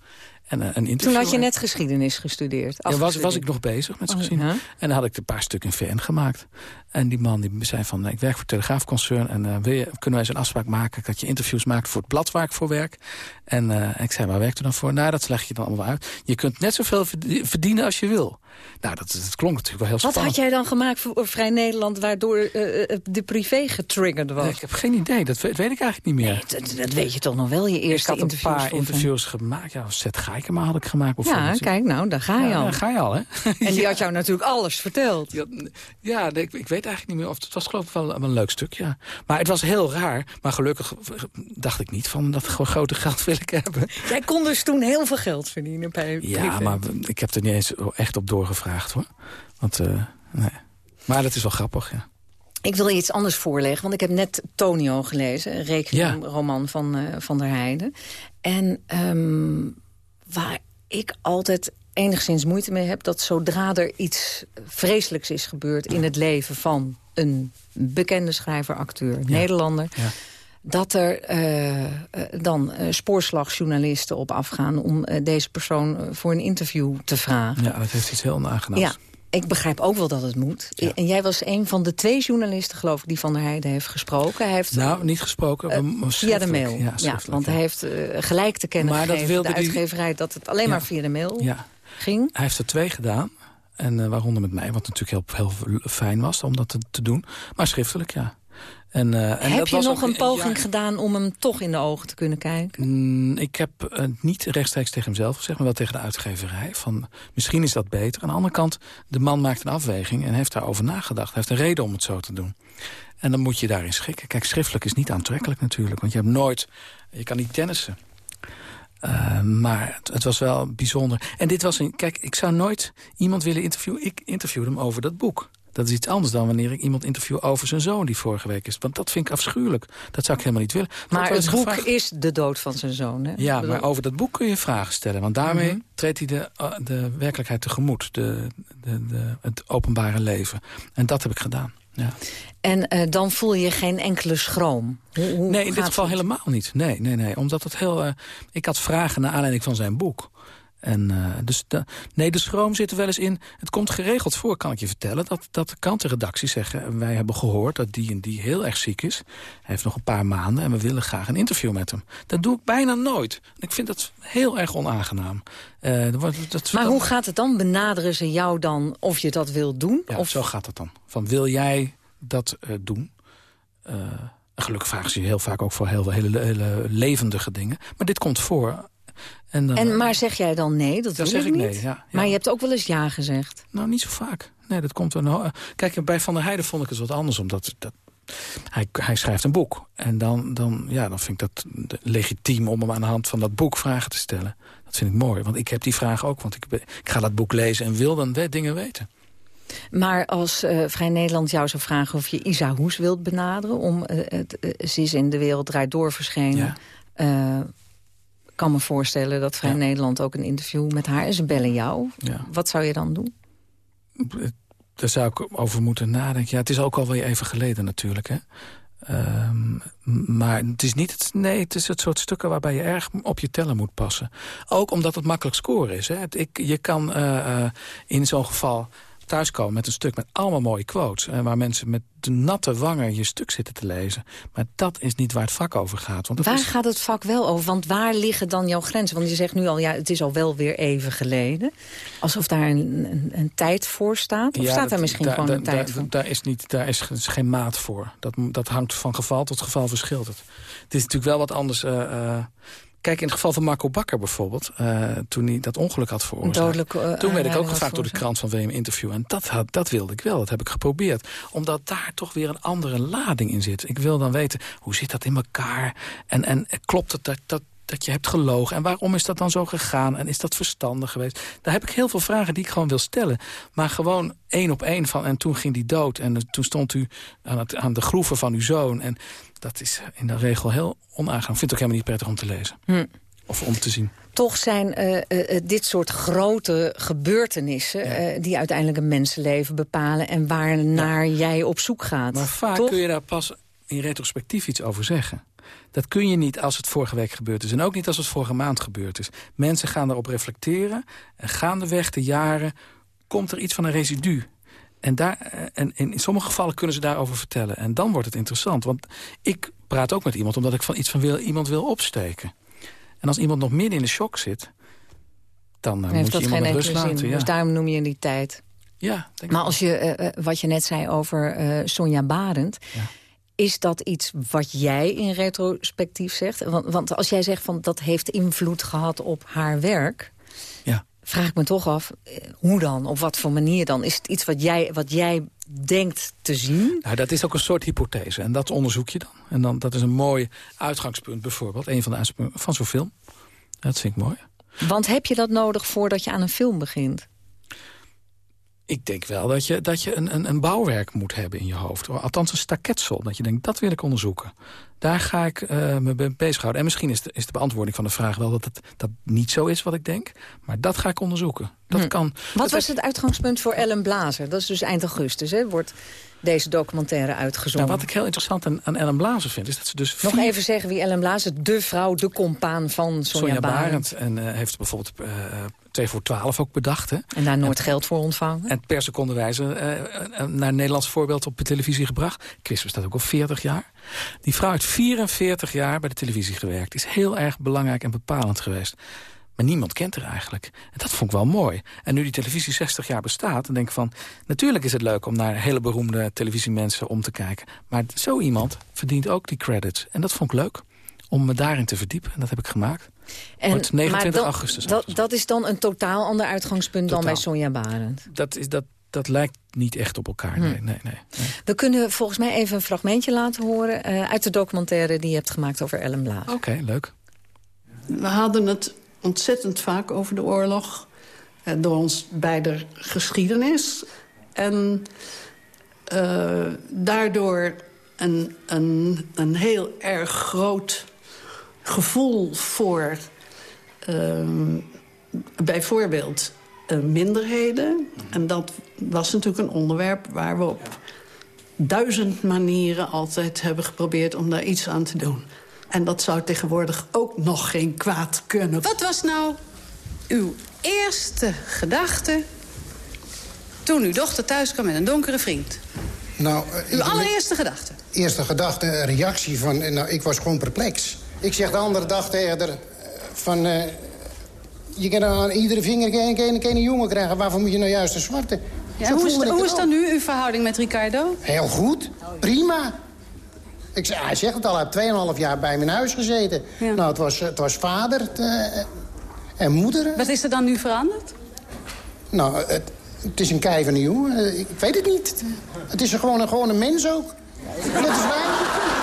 F: En, uh, een interview.
E: Toen had je net geschiedenis gestudeerd.
F: Ja, was, was ik nog bezig met geschiedenis. Oh, ja. En dan had ik een paar stukken VN gemaakt. En die man die zei van, ik werk voor het Telegraafconcern... en uh, wil je, kunnen wij eens een afspraak maken... dat je interviews maakt voor het blad waar ik voor werk. En uh, ik zei, waar werkt u dan voor? Nou, dat leg je dan allemaal uit. Je kunt net zoveel verdienen als je wil. Nou, dat, dat klonk natuurlijk wel heel
E: Wat
F: spannend.
E: had jij dan gemaakt voor Vrij Nederland... waardoor uh, de privé getriggerd was?
F: Nee, ik heb geen idee, dat weet, weet ik eigenlijk niet meer.
E: Nee, dat, dat, weet je toch nog wel, je eerste
F: Ik had een
E: interviews
F: paar interviews gemaakt. Ja, Seth Geikema had ik gemaakt bijvoorbeeld.
E: Ja, kijk, nou, daar ga je
F: ja,
E: al.
F: Daar ga je al, hè?
E: En die [LAUGHS] ja. had jou natuurlijk alles verteld.
F: Ja, ik, ik, weet eigenlijk niet meer of het was geloof ik wel een leuk stuk, ja. Maar het was heel raar. Maar gelukkig dacht ik niet van dat gewoon grote geld wil ik hebben.
E: Jij kon dus toen heel veel geld verdienen bij
F: Ja,
E: privé.
F: maar ik heb er niet eens echt op doorgevraagd, hoor. Want, uh, nee. Maar dat is wel grappig, ja.
E: Ik wil je iets anders voorleggen, want ik heb net Tonio gelezen. Een rekenroman ja. van uh, Van der Heijden. En um, waar ik altijd enigszins moeite mee heb... dat zodra er iets vreselijks is gebeurd in het leven van een bekende schrijver, acteur, ja. Nederlander... Ja. dat er uh, dan uh, spoorslagjournalisten op afgaan... om deze persoon voor een interview te vragen.
F: Ja, dat heeft iets heel onaangenaams.
E: Ja, ik begrijp ook wel dat het moet. Ja. En jij was een van de twee journalisten, geloof ik... die Van der Heijden heeft gesproken. Hij heeft,
F: nou, niet gesproken,
E: uh, via de mail.
F: Ja,
E: ja want ja. hij heeft uh, gelijk te kennen
F: maar
E: gegeven,
F: dat
E: de uitgeverij... Die... dat het alleen maar via de mail ging.
F: Hij heeft er twee gedaan. En uh, waaronder met mij, wat natuurlijk heel, heel fijn was om dat te, te doen. Maar schriftelijk, ja. En, uh, en
E: heb
F: dat
E: je
F: was
E: nog een poging
F: ja,
E: gedaan om hem toch in de ogen te kunnen kijken?
F: Mm, ik heb uh, niet rechtstreeks tegen hemzelf gezegd, maar wel tegen de uitgeverij. Van, misschien is dat beter. Aan de andere kant, de man maakt een afweging en heeft daarover nagedacht. Hij heeft een reden om het zo te doen. En dan moet je daarin schikken. Kijk, schriftelijk is niet aantrekkelijk natuurlijk. Want je hebt nooit, je kan niet tennissen. Uh, maar het, het, was wel bijzonder. En dit was een, kijk, ik zou nooit iemand willen interviewen. Ik interviewde hem over dat boek. Dat is iets anders dan wanneer ik iemand interview over zijn zoon die vorige week is. Want dat vind ik afschuwelijk. Dat zou ik helemaal niet willen.
E: Maar het boek gevraagd... is de dood van zijn zoon, hè?
F: Ja, maar over dat boek kun je vragen stellen. Want daarmee mm -hmm. treedt hij de, uh, de werkelijkheid tegemoet. De, de, de, het openbare leven. En dat heb ik gedaan. Ja.
E: En uh, dan voel je geen enkele schroom?
F: Hoe, hoe nee, in dit geval het? helemaal niet. Nee, nee, nee. Omdat het heel... Uh, ik had vragen naar aanleiding van zijn boek. En, uh, dus de, nee, de schroom zit er wel eens in. Het komt geregeld voor, kan ik je vertellen... dat, dat de krantenredacties zeggen... wij hebben gehoord dat die en die heel erg ziek is. Hij heeft nog een paar maanden en we willen graag een interview met hem. Dat doe ik bijna nooit. Ik vind dat heel erg onaangenaam. Uh, dat, dat,
E: maar hoe gaat het dan? Benaderen ze jou dan of je dat wil doen?
F: Ja,
E: of...
F: zo gaat het dan. Van wil jij dat uh, doen? gelukkig vragen ze je heel vaak ook voor heel, hele, hele levendige dingen. Maar dit komt voor...
E: En, dan, en, maar zeg jij dan nee, dat
F: dan
E: wil
F: zeg
E: ik
F: niet?
E: Nee, ja, ja. Maar je hebt ook wel eens ja gezegd.
F: Nou, niet zo vaak. Nee, dat komt er. Kijk, bij Van der Heijden vond ik het wat anders. Omdat dat, hij, hij schrijft een boek. En dan, dan, ja, dan vind ik dat legitiem om hem aan de hand van dat boek vragen te stellen. Dat vind ik mooi, want ik heb die vraag ook. Want ik, ik ga dat boek lezen en wil dan dingen weten.
E: Maar als uh, Vrij Nederland jou zou vragen of je Isa Hoes wilt benaderen... om uh, het, uh, in de wereld draait door verschenen... Ja. Kan me voorstellen dat Vrij Nederland ook een interview met haar... is. bellen jou. Ja. Wat zou je dan doen?
F: Daar zou ik over moeten nadenken. Ja, het is ook alweer even geleden natuurlijk, hè. Um, maar het is niet het, nee, het is het soort stukken waarbij je erg op je tellen moet passen. Ook omdat het makkelijk scoren is. Hè. ik, je kan uh, uh, in zo'n geval thuiskomen met een stuk met allemaal mooie quotes. En waar mensen met de natte wangen je stuk zitten te lezen. Maar dat is niet waar het vak over gaat. Want
E: waar gaat het vak wel over? Want waar liggen dan jouw grenzen? Want je zegt nu al, ja, het is al wel weer even geleden. Alsof daar een, een, een tijd voor staat? Of staat daar misschien gewoon een tijd voor?
F: Daar is, niet, daar is, geen maat voor. Dat, dat hangt van geval tot geval verschilt het. Het is natuurlijk wel wat anders... Uh, uh, Kijk, in het geval van Marco Bakker bijvoorbeeld... Uh, toen hij dat ongeluk had veroorzaakt... Uh, toen werd ik ook gevraagd door de krant van WM Interview. En dat, had, dat wilde ik wel, dat heb ik geprobeerd. Omdat daar toch weer een andere lading in zit. Ik wil dan weten, hoe zit dat in elkaar? En, en klopt het dat, dat, dat je hebt gelogen. En waarom is dat dan zo gegaan? En is dat verstandig geweest? Daar heb ik heel veel vragen die ik gewoon wil stellen. Maar gewoon één op één van... en toen ging die dood en toen stond u aan, het, aan de groeven van uw zoon. En dat is in de regel heel onaangenaam. Ik vind het ook helemaal niet prettig om te lezen. Hm. Of om te zien.
E: Toch zijn uh, uh, dit soort grote gebeurtenissen... Ja. Uh, die uiteindelijk een mensenleven bepalen... en waarnaar ja. jij op zoek gaat.
F: Maar vaak
E: Toch?
F: kun je daar pas in retrospectief iets over zeggen. Dat kun je niet als het vorige week gebeurd is. En ook niet als het vorige maand gebeurd is. Mensen gaan daarop reflecteren. En gaandeweg de jaren komt er iets van een residu. En, daar, en in sommige gevallen kunnen ze daarover vertellen. En dan wordt het interessant. Want ik praat ook met iemand omdat ik van iets van wil, iemand wil opsteken. En als iemand nog midden in de shock zit... dan uh, moet je iemand met rust laten. Ja.
E: Dus daarom noem je die tijd.
F: Ja,
E: denk maar als je, uh, wat je net zei over uh, Sonja Barend... Ja. Is dat iets wat jij in retrospectief zegt? Want, want, als jij zegt van dat heeft invloed gehad op haar werk...
F: Ja.
E: vraag ik me toch af, hoe dan? Op wat voor manier dan? Is het iets wat jij, wat jij denkt te zien?
F: Nou, dat is ook een soort hypothese en dat onderzoek je dan. En dan, dat is een mooi uitgangspunt bijvoorbeeld. Een van de uitgangspunten van zo'n film. Dat vind ik mooi.
E: Want heb je dat nodig voordat je aan een film begint?
F: Ik denk wel dat je, dat je een, een, een bouwwerk moet hebben in je hoofd. Althans een staketsel. Dat je denkt, dat wil ik onderzoeken. Daar ga ik uh, me bezighouden. En misschien is de, is de beantwoording van de vraag wel dat het dat niet zo is wat ik denk. Maar dat ga ik onderzoeken. Dat hm. kan.
E: Wat was het uitgangspunt voor Ellen Blazer? Dat is dus eind augustus, hè? Wordt deze documentaire uitgezonden.
F: Nou, wat ik heel interessant aan, aan Ellen Blazer vind... is dat ze dus...
E: Nog even zeggen wie Ellen Blazer, de vrouw, de compaan van Sonja,
F: Sonja
E: Barend.
F: En uh, heeft bijvoorbeeld uh, 2 voor 12 ook bedacht. Hè?
E: En daar nooit en, geld voor ontvangen.
F: En per seconde wijze uh, naar een Nederlands voorbeeld op de televisie gebracht. Quiz bestaat ook al 40 jaar. Die vrouw heeft 44 jaar bij de televisie gewerkt. Is heel erg belangrijk en bepalend geweest. Maar niemand kent haar eigenlijk. En dat vond ik wel mooi. En nu die televisie 60 jaar bestaat, dan denk ik van... natuurlijk is het leuk om naar hele beroemde televisiemensen om te kijken. Maar zo iemand verdient ook die credits. En dat vond ik leuk om me daarin te verdiepen. En dat heb ik gemaakt. En, Wordt 29
E: dat,
F: augustus.
E: Dat, dat is dan een totaal ander uitgangspunt totaal. dan bij Sonja Barend?
F: Dat, is, dat, dat lijkt niet echt op elkaar. Nee,
E: hm.
F: nee, nee, nee,
E: We kunnen volgens mij even een fragmentje laten horen... Uh, uit de documentaire die je hebt gemaakt over Ellen Blaas.
F: Oké, okay, leuk.
J: We hadden het ontzettend vaak over de oorlog. Uh, door ons beide geschiedenis. En uh, daardoor een, een, een heel erg groot gevoel voor... Uh, bijvoorbeeld minderheden. En dat was natuurlijk een onderwerp waar we op duizend manieren altijd hebben geprobeerd om daar iets aan te doen. En dat zou tegenwoordig ook nog geen kwaad kunnen.
K: Wat was nou uw eerste gedachte toen uw dochter thuis kwam met een donkere vriend?
L: Nou,
K: uw allereerste gedachte?
L: Eerste gedachte, een reactie van... Nou, ik was gewoon perplex. Ik zeg de andere dag tegen haar van... Uh, je kan aan iedere vinger een, een, een jongen krijgen. Waarvoor moet je nou juist een zwarte?
K: Ja, hoe is, hoe is dan nu uw verhouding met Ricardo?
L: Heel goed. Prima. Ik hij zegt het al, hij heeft 2,5 jaar bij mijn huis gezeten. Ja. Nou, het was, het was vader het, uh, en moeder.
K: Wat is er dan nu veranderd?
L: Nou, het, het is een keivende jongen. Ik weet het niet. Het is gewoon een, gewoon een mens ook. Net als wij.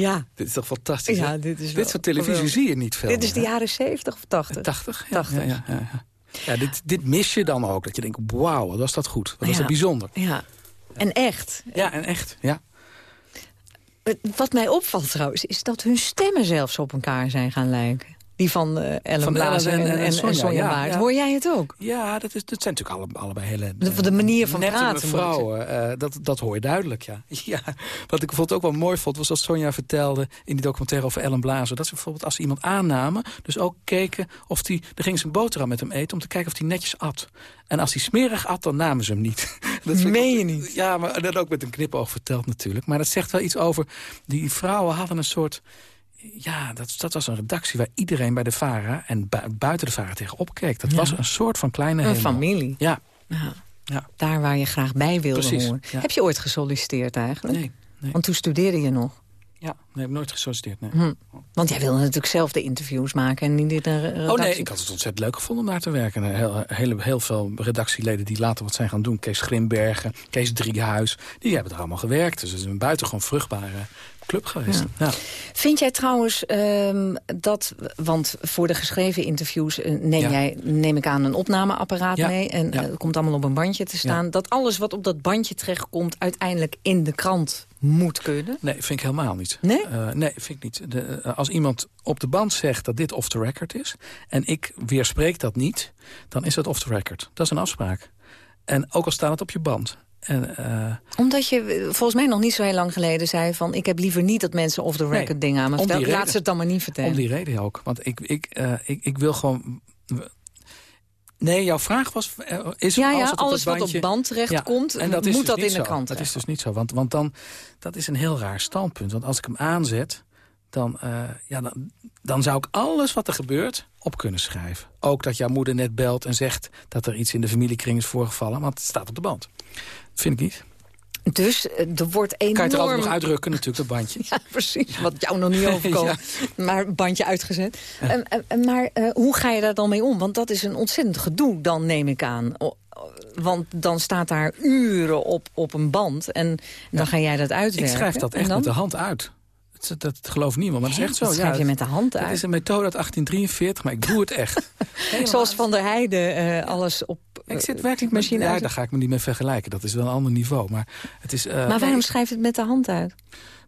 E: Ja.
F: Dit is toch fantastisch,
E: Ja, dit is
F: Dit soort televisie
E: geweldig.
F: zie je niet veel
E: Dit is de jaren 70 of 80?
F: 80? Ja,
E: 80.
F: Ja, ja, ja, dit, dit mis je dan ook. Dat je denkt, wauw, wat was dat goed. Wat was
E: Ja.
F: dat bijzonder.
E: Ja. En echt.
F: Ja, en echt. Ja.
E: Het- Wat mij opvalt trouwens, is dat hun stemmen zelfs op elkaar zijn gaan lijken. Die van eh Ellen
F: Van
E: Blazer en,
F: en-
E: en,
F: en
E: en
F: Sonja, ja, ja.
E: Hoor jij het ook?
F: Ja, dat, is, dat zijn natuurlijk alle, allebei hele...
E: De- de manier van praten,
F: vrouwen, eh, dat, dat hoor je duidelijk, ja. [LAUGHS] ja. Wat ik bijvoorbeeld ook wel mooi vond, was als Sonja vertelde... in die documentaire over Ellen Blazer... dat ze bijvoorbeeld als ze iemand aannamen... dus ook keken of die... er ging ze een boterham met hem eten om te kijken of hij netjes at. En als hij smerig at, dan namen ze hem niet. [LAUGHS] dat
E: Meen
F: ook-
E: je niet?
F: Ja, maar dat ook met een knipoog verteld natuurlijk. Maar dat zegt wel iets over... die vrouwen hadden een soort... Ja, dat, dat was een redactie waar iedereen bij de VARA... en bu- buiten de VARA tegen opkeek. Dat
E: Ja.
F: was een soort van kleine
E: Een
F: hemel.
E: familie.
F: Ja.
E: Ja.
F: Ja.
E: Daar waar je graag bij wilde
F: Precies,
E: horen.
F: ja.
E: Heb je ooit gesolliciteerd eigenlijk?
F: Nee, nee.
E: Want toen studeerde je nog.
F: Ja, nee, ik heb nooit gesolliciteerd. Nee.
E: Hm. Want jij wilde natuurlijk zelf de interviews maken en niet in een redactie.
F: Oh nee, ik had het ontzettend leuk gevonden om daar te werken. En Heel, heel, heel veel redactieleden die later wat zijn gaan doen. Kees Grimbergen, Kees Driehuis. Die hebben er allemaal gewerkt. Dus het is een buitengewoon vruchtbare club geweest. Ja.
E: Vind jij trouwens ehm, dat, want voor de geschreven interviews eh, neem,
F: Ja.
E: jij, neem ik aan een opnameapparaat mee en eh, het komt allemaal op een bandje te staan. Dat alles wat op dat bandje terechtkomt uiteindelijk in de krant moet kunnen?
F: Nee, vind ik helemaal niet.
E: Nee?
F: Eh, nee, vind ik niet. De, als iemand op de band zegt dat dit off the record is... en ik weerspreek dat niet, dan is dat off the record. Dat is een afspraak. En ook al staat het op je band. En, eh,
E: Omdat je volgens mij nog niet zo heel lang geleden zei van... ik heb liever niet dat mensen off the record
F: Nee,
E: dingen aan me vertellen. Laat
F: reden.
E: ze het dan maar niet vertellen.
F: Om die reden ook. Want ik, ik, eh, ik, ik wil gewoon... Nee, jouw vraag was... eh, Is
E: Ja, ja,
F: alles, wat op,
E: alles wat op band terechtkomt,
F: en dat is
E: moet
F: dus
E: dat in de krant
F: Dat is
E: terecht.
F: dus niet zo. Want, want dan, dat is een heel raar standpunt. Want als ik hem aanzet, dan, eh, ja, dan, dan zou ik alles wat er gebeurt op kunnen schrijven. Ook dat jouw moeder net belt en zegt dat er iets in de familiekring is voorgevallen. Want het staat op de band. vind ik niet.
E: Dus eh, er wordt enorm...
F: Kan je het er altijd nog uitdrukken natuurlijk, dat bandje. [LAUGHS]
E: Ja, precies. Wat jou nog niet [LAUGHS] overkomt. Maar bandje uitgezet. Ehm, ehm, maar eh, hoe ga je daar dan mee om? Want dat is een ontzettend gedoe, dan neem ik aan. Want dan staat daar uren op, op een band. En dan ga jij dat uitwerken.
F: Ik schrijf dat echt met de hand uit. Dat, dat gelooft niemand, maar dat is echt zo.
E: Dat schrijf je met de hand
F: Het
E: uit?
F: is een methode uit 1843, maar ik doe het echt. [LAUGHS]
E: Zoals Van der Heijden eh, alles op
F: Ik zit
E: eh,
F: werkelijk met...
E: machine
F: Ja,
E: uit.
F: daar ga ik me niet mee vergelijken. Dat is wel een ander niveau. Maar, het is, eh,
E: Maar waarom schrijf je het met de hand uit?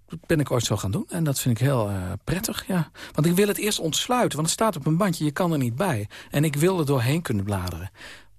F: dat ben ik ooit zo gaan doen. En dat vind ik heel prettig, ja. Want ik wil het eerst ontsluiten, want het staat op een bandje. Je kan er niet bij. En ik wil er doorheen kunnen bladeren.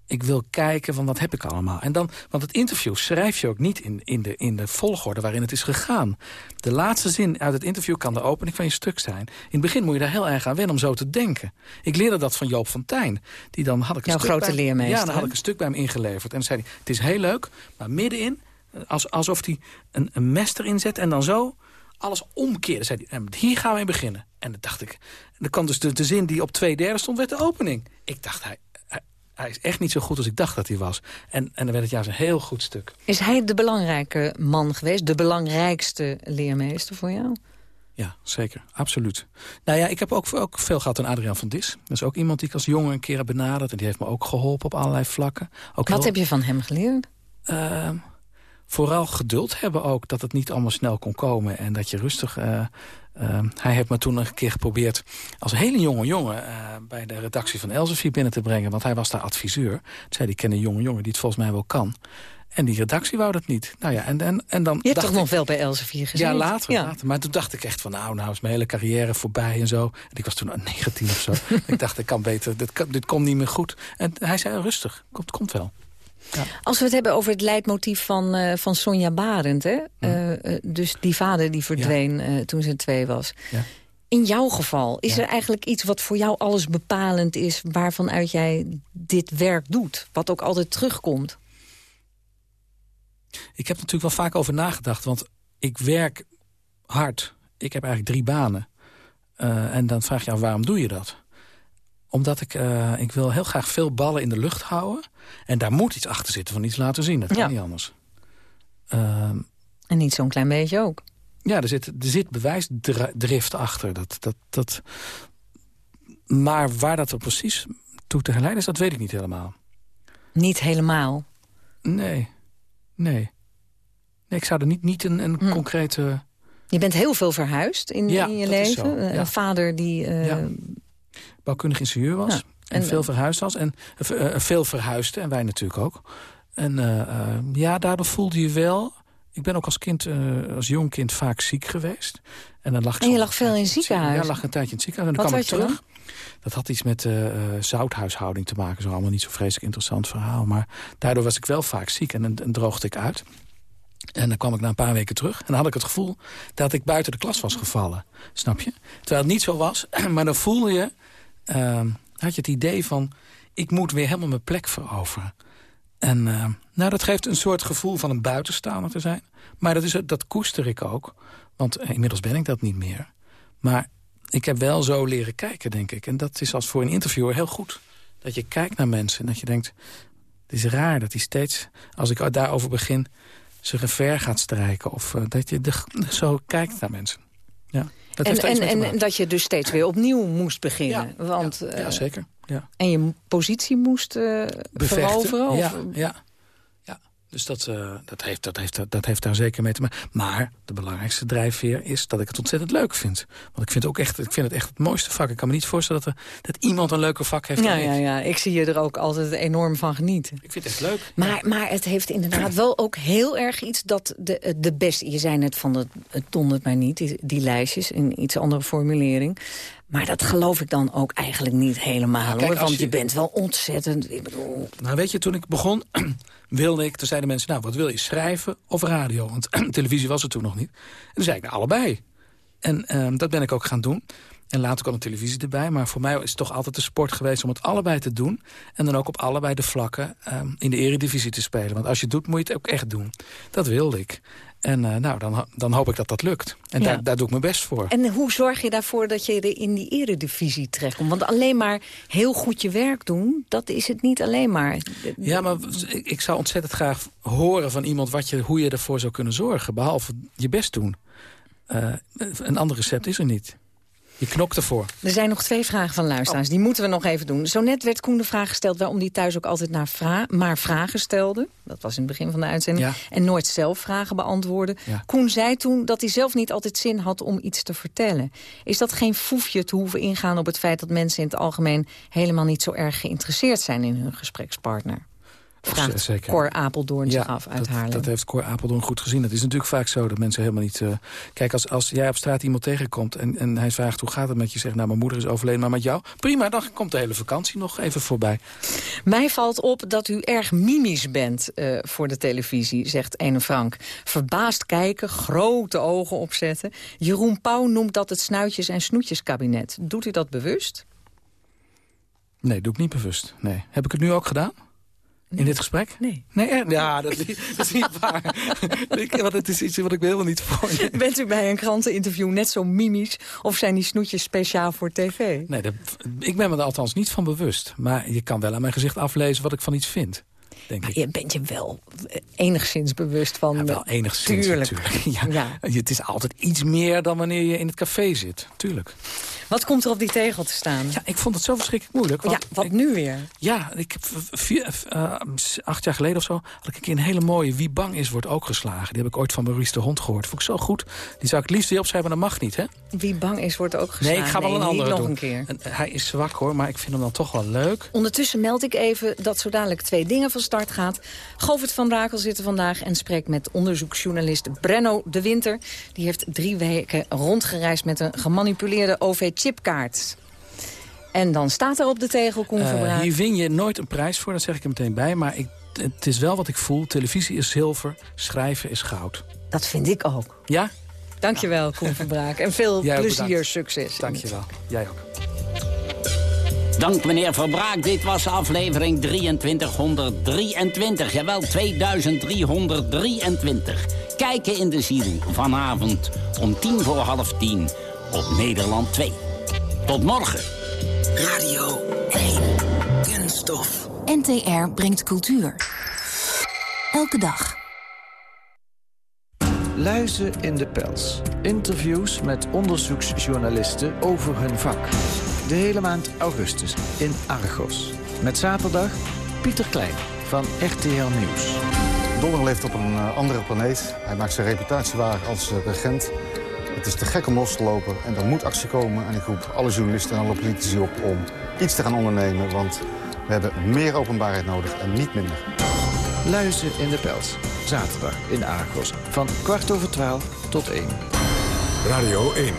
F: Ik wil kijken van wat heb ik allemaal. En dan, want het interview schrijf je ook niet in, in, de, in de volgorde waarin het is gegaan. De laatste zin uit het interview kan de opening van je stuk zijn. In het begin moet je daar heel erg aan wennen om zo te denken. Ik leerde dat van Joop van Tijn. Die dan had ik een
E: Jouw
F: stuk
E: grote
F: bij,
E: leermeester,
F: Ja, dan had ik een stuk bij hem ingeleverd. En dan zei hij, het is heel leuk, maar middenin... eh, Als, alsof hij een, een mes erin zet en dan zo alles omkeerde. Zei hij, en hier gaan we in beginnen. En dan dacht ik... Dan kwam dus de, de zin die op twee derde stond, werd de opening. Ik dacht, hij, hij, is echt niet zo goed als ik dacht dat hij was. En, en dan werd het juist een heel goed stuk.
E: Is hij de belangrijke man geweest? De belangrijkste leermeester voor jou?
F: Ja, zeker. Absoluut. Nou ja, ik heb ook, ook veel gehad aan Adriaan van Dis. Dat is ook iemand die ik als jongen een keer heb benaderd. En die heeft me ook geholpen op allerlei vlakken. Ook
E: Wat
F: heel-
E: heb je van hem geleerd?
F: Ehm, vooral geduld hebben ook. Dat het niet allemaal snel kon komen. En dat je rustig... ehm, hij heeft me toen een keer geprobeerd als hele jonge jongen... eh, bij de redactie van Elsevier binnen te brengen. Want hij was daar adviseur. Toen zei ik ken een jonge jongen die het volgens mij wel kan. En die redactie wou dat niet. Nou ja, en, en, en dan
E: Je hebt
F: dacht
E: toch
F: ik-
E: nog wel bij Elsevier gezeten?
F: ja, later,
E: Ja.
F: later. Maar toen dacht ik echt van, nou, nou is mijn hele carrière voorbij en zo. En ik was toen 19 of zo. [LAUGHS] ik dacht, ik kan beter, dit, kan, dit komt niet meer goed. En hij zei, rustig, komt, komt wel.
E: Als we het hebben over het leidmotief van, eh, van Sonja Barend... Hè? Eh, eh, dus die vader die verdween toen ze twee was.
F: Ja.
E: In jouw geval, is er eigenlijk iets wat voor jou alles bepalend is... waarvan uit jij dit werk doet? Wat ook altijd terugkomt?
F: Ik heb er natuurlijk wel vaak over nagedacht, want ik werk hard. Ik heb eigenlijk drie banen. En dan vraag je af, waarom doe je dat? Omdat ik, eh, ik wil heel graag veel ballen in de lucht houden. En daar moet iets achter zitten van iets laten zien. Dat kan
E: Ja.
F: niet anders. Ehm,
E: En niet zo'n klein beetje ook.
F: Ja, er zit, er zit bewijsdrift achter. Dat, dat, dat... Maar waar dat er precies toe te geleiden is, dat weet ik niet helemaal.
E: Niet helemaal.
F: Nee, nee. Nee, ik zou er niet, niet een, een hm. concrete...
E: Je bent heel veel verhuisd in, in je leven. Een vader die... Uh...
F: Bouwkundig ingenieur was. En, veel verhuisd was. En veel verhuisde. En wij natuurlijk ook. En ja, daardoor voelde je wel... Ik ben ook als kind, als jong kind vaak ziek geweest. En, dan lag ik
E: en je lag veel in ziekenhuis?
F: Ja, lag een tijdje in het ziekenhuis. En dan Wat kwam ik terug. Dat had iets met uh, zouthuishouding te maken. Zo allemaal niet zo vreselijk interessant verhaal. Maar daardoor was ik wel vaak ziek en, en, droogde ik uit. En dan kwam ik na een paar weken terug. En dan had ik het gevoel dat ik buiten de klas was gevallen. Snap je? Terwijl het niet zo was. [CLEARS THROAT] Maar dan voelde je... Uh, had je het idee van... ik moet weer helemaal mijn plek veroveren. En uh, nou, dat geeft een soort gevoel van een buitenstaander te zijn. Maar dat, is, dat koester ik ook. Want inmiddels ben ik dat niet meer. Maar ik heb wel zo leren kijken, denk ik. En dat is als voor een interviewer heel goed. Dat je kijkt naar mensen en dat je denkt... het is raar dat hij steeds, als ik daarover begin... zijn rever gaat strijken. Of uh, dat je zo kijkt naar mensen. Ja,
E: dat en en, en dat je dus steeds weer opnieuw moest beginnen.
F: Ja,
E: want,
F: ja, ja zeker. Ja.
E: En je positie moest uh, veroveren?
F: Ja, ja. Dus dat, uh, dat, heeft, dat, heeft, dat heeft daar zeker mee te maken. Maar de belangrijkste drijfveer is dat ik het ontzettend leuk vind. Want ik vind, ook echt, ik vind het echt het mooiste vak. Ik kan me niet voorstellen dat, er, dat iemand een leuke vak heeft.
E: Ja, ja, ja, ik zie je er ook altijd enorm van genieten.
F: Ik vind het echt leuk.
E: Maar, maar het heeft inderdaad wel ook heel erg iets dat de, de beste... Je zei net van, het, het dondert mij niet, die, die lijstjes, in iets andere formulering. Maar dat geloof ik dan ook eigenlijk niet helemaal. Nou, hoor, want je... bent wel ontzettend... Ik bedoel...
F: Nou weet je, toen ik begon [CLEARS THROAT] wilde ik... Toen zeiden mensen, nou wat wil je, schrijven of radio? Want [CLEARS THROAT] televisie was er toen nog niet. En toen zei ik, nou, allebei. En uh, dat ben ik ook gaan doen. En later kwam de televisie erbij. Maar voor mij is het toch altijd de sport geweest om het allebei te doen. En dan ook op allebei de vlakken um, in de eredivisie te spelen. Want als je het doet, moet je het ook echt doen. Dat wilde ik. En uh, nou, dan, dan hoop ik dat dat lukt. En daar, daar doe ik mijn best voor.
E: En hoe zorg je daarvoor dat je er in die eredivisie terechtkomt? Want alleen maar heel goed je werk doen, dat is het niet alleen maar.
F: Ja, maar ik zou ontzettend graag horen van iemand wat je, hoe je ervoor zou kunnen zorgen. Behalve je best doen. Uh, een ander recept is er niet. Je knokt ervoor.
E: Er zijn nog twee vragen van luisteraars. Oh. Die moeten we nog even doen. Zo net werd Koen de vraag gesteld waarom hij thuis ook altijd naar vra maar vragen stelde. Dat was in het begin van de uitzending. En nooit zelf vragen beantwoordde. Koen zei toen dat hij zelf niet altijd zin had om iets te vertellen. Is dat geen foefje te hoeven ingaan op het feit dat mensen in het algemeen helemaal niet zo erg geïnteresseerd zijn in hun gesprekspartner? Vraagt zeker. Cor Apeldoorn zich af uit
F: dat,
E: Haarlem.
F: Dat heeft Cor Apeldoorn goed gezien. Het is natuurlijk vaak zo dat mensen helemaal niet... Uh... Kijk, als, als jij op straat iemand tegenkomt en, en hij vraagt hoe gaat het met je... zegt, nou, mijn moeder is overleden, maar met jou? Prima, dan komt de hele vakantie nog even voorbij.
E: Mij valt op dat u erg mimisch bent uh, voor de televisie, zegt Ene Frank. Verbaasd kijken, grote ogen opzetten. Jeroen Pauw noemt dat het snuitjes- en snoetjeskabinet. Doet u dat bewust?
F: Nee, doe ik niet bewust. Nee. Heb ik het nu ook gedaan? In dit gesprek?
E: Nee.
F: Nee, ja, [LAUGHS] dat, is niet waar. [LAUGHS] Want het is iets wat ik helemaal niet voor.
E: Bent u bij een kranteninterview net zo mimisch? Of zijn die snoetjes speciaal voor tv?
F: Nee, ik ben me er althans niet van bewust. Maar je kan wel aan mijn gezicht aflezen wat ik van iets vind. Denk
E: maar ik. je bent je wel enigszins bewust van... Ja,
F: wel enigszins tuurlijk. natuurlijk. Ja, ja. Het is altijd iets meer dan wanneer je in het café zit. Tuurlijk.
E: Wat komt er op die tegel te staan?
F: Ja, ik vond het zo verschrikkelijk moeilijk.
E: ja, wat nu weer?
F: Ja, ik heb vier, uh, acht jaar geleden of zo... had ik een keer een hele mooie Wie bang is, wordt ook geslagen. Die heb ik ooit van Maurice de Hond gehoord. Vond ik zo goed. Die zou ik liefst weer opschrijven, maar dat mag niet, hè?
E: Wie bang is, wordt ook geslagen.
F: Nee, ik ga wel een andere
E: nog
F: doen.
E: een keer.
F: En, hij is zwak, hoor, maar ik vind hem dan toch wel leuk.
E: Ondertussen meld ik even dat zo dadelijk twee dingen van start gaat. Govert van Brakel zit er vandaag en spreekt met onderzoeksjournalist Brenno de Winter. Die heeft drie weken rondgereisd met een gemanipuleerde OV-chipkaart. En dan staat er op de tegel, Koen uh,
F: Hier win je nooit een prijs voor, dat zeg ik er meteen bij. Maar ik, het is wel wat ik voel. Televisie is zilver, schrijven is goud.
E: Dat vind ik ook.
F: Ja?
E: Dankjewel, ja. Koen Verbraak. En veel plezier, succes.
F: Dankjewel. Jij ook.
D: Dank meneer Verbraak. Dit was aflevering 2323. Jawel, 2323. Kijken in de ziel vanavond om tien voor half tien op Nederland 2. Tot morgen.
M: Radio 1. Kunststof.
N: NTR brengt cultuur. Elke dag.
O: Luizen in de pels. Interviews met onderzoeksjournalisten over hun vak. De hele maand augustus in Argos. Met zaterdag Pieter Klein van RTL Nieuws.
P: Donner leeft op een eh, andere planeet. Hij maakt zijn reputatie waar als uh, regent. Het is te gek om los te lopen en er moet actie komen. En ik roep alle journalisten en alle politici op om iets te gaan ondernemen. Want we hebben meer openbaarheid nodig en niet minder.
O: Luizen in de Pels. Zaterdag in Argos. Van kwart over twaalf tot één.
C: Radio 1.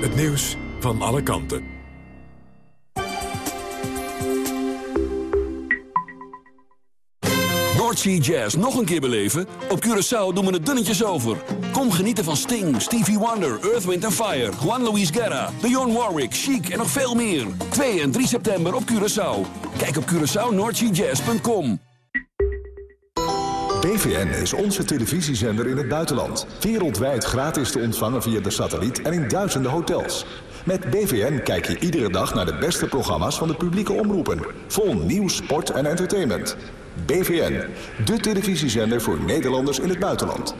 C: Het nieuws van alle kanten.
Q: Noordsea Jazz nog een keer beleven? Op Curaçao doen we het dunnetjes over. Kom genieten van Sting, Stevie Wonder, Earth, Wind Fire... Juan Luis Guerra, Dionne Warwick, Chic en nog veel meer. 2 en 3 september op Curaçao. Kijk op CuraçaoNoordseaJazz.com.
R: BVN is onze televisiezender in het buitenland. Wereldwijd gratis te ontvangen via de satelliet en in duizenden hotels. Met BVN kijk je iedere dag naar de beste programma's van de publieke omroepen. Vol nieuws, sport en entertainment. BVN, de televisiezender voor Nederlanders in het buitenland.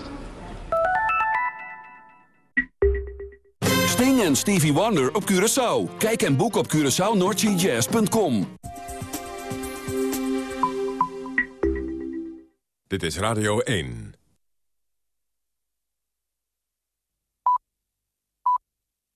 Q: Sting en Stevie Wonder op Curaçao. Kijk en boek op CuraçaoNoordseaJazz.com.
C: Dit is Radio 1.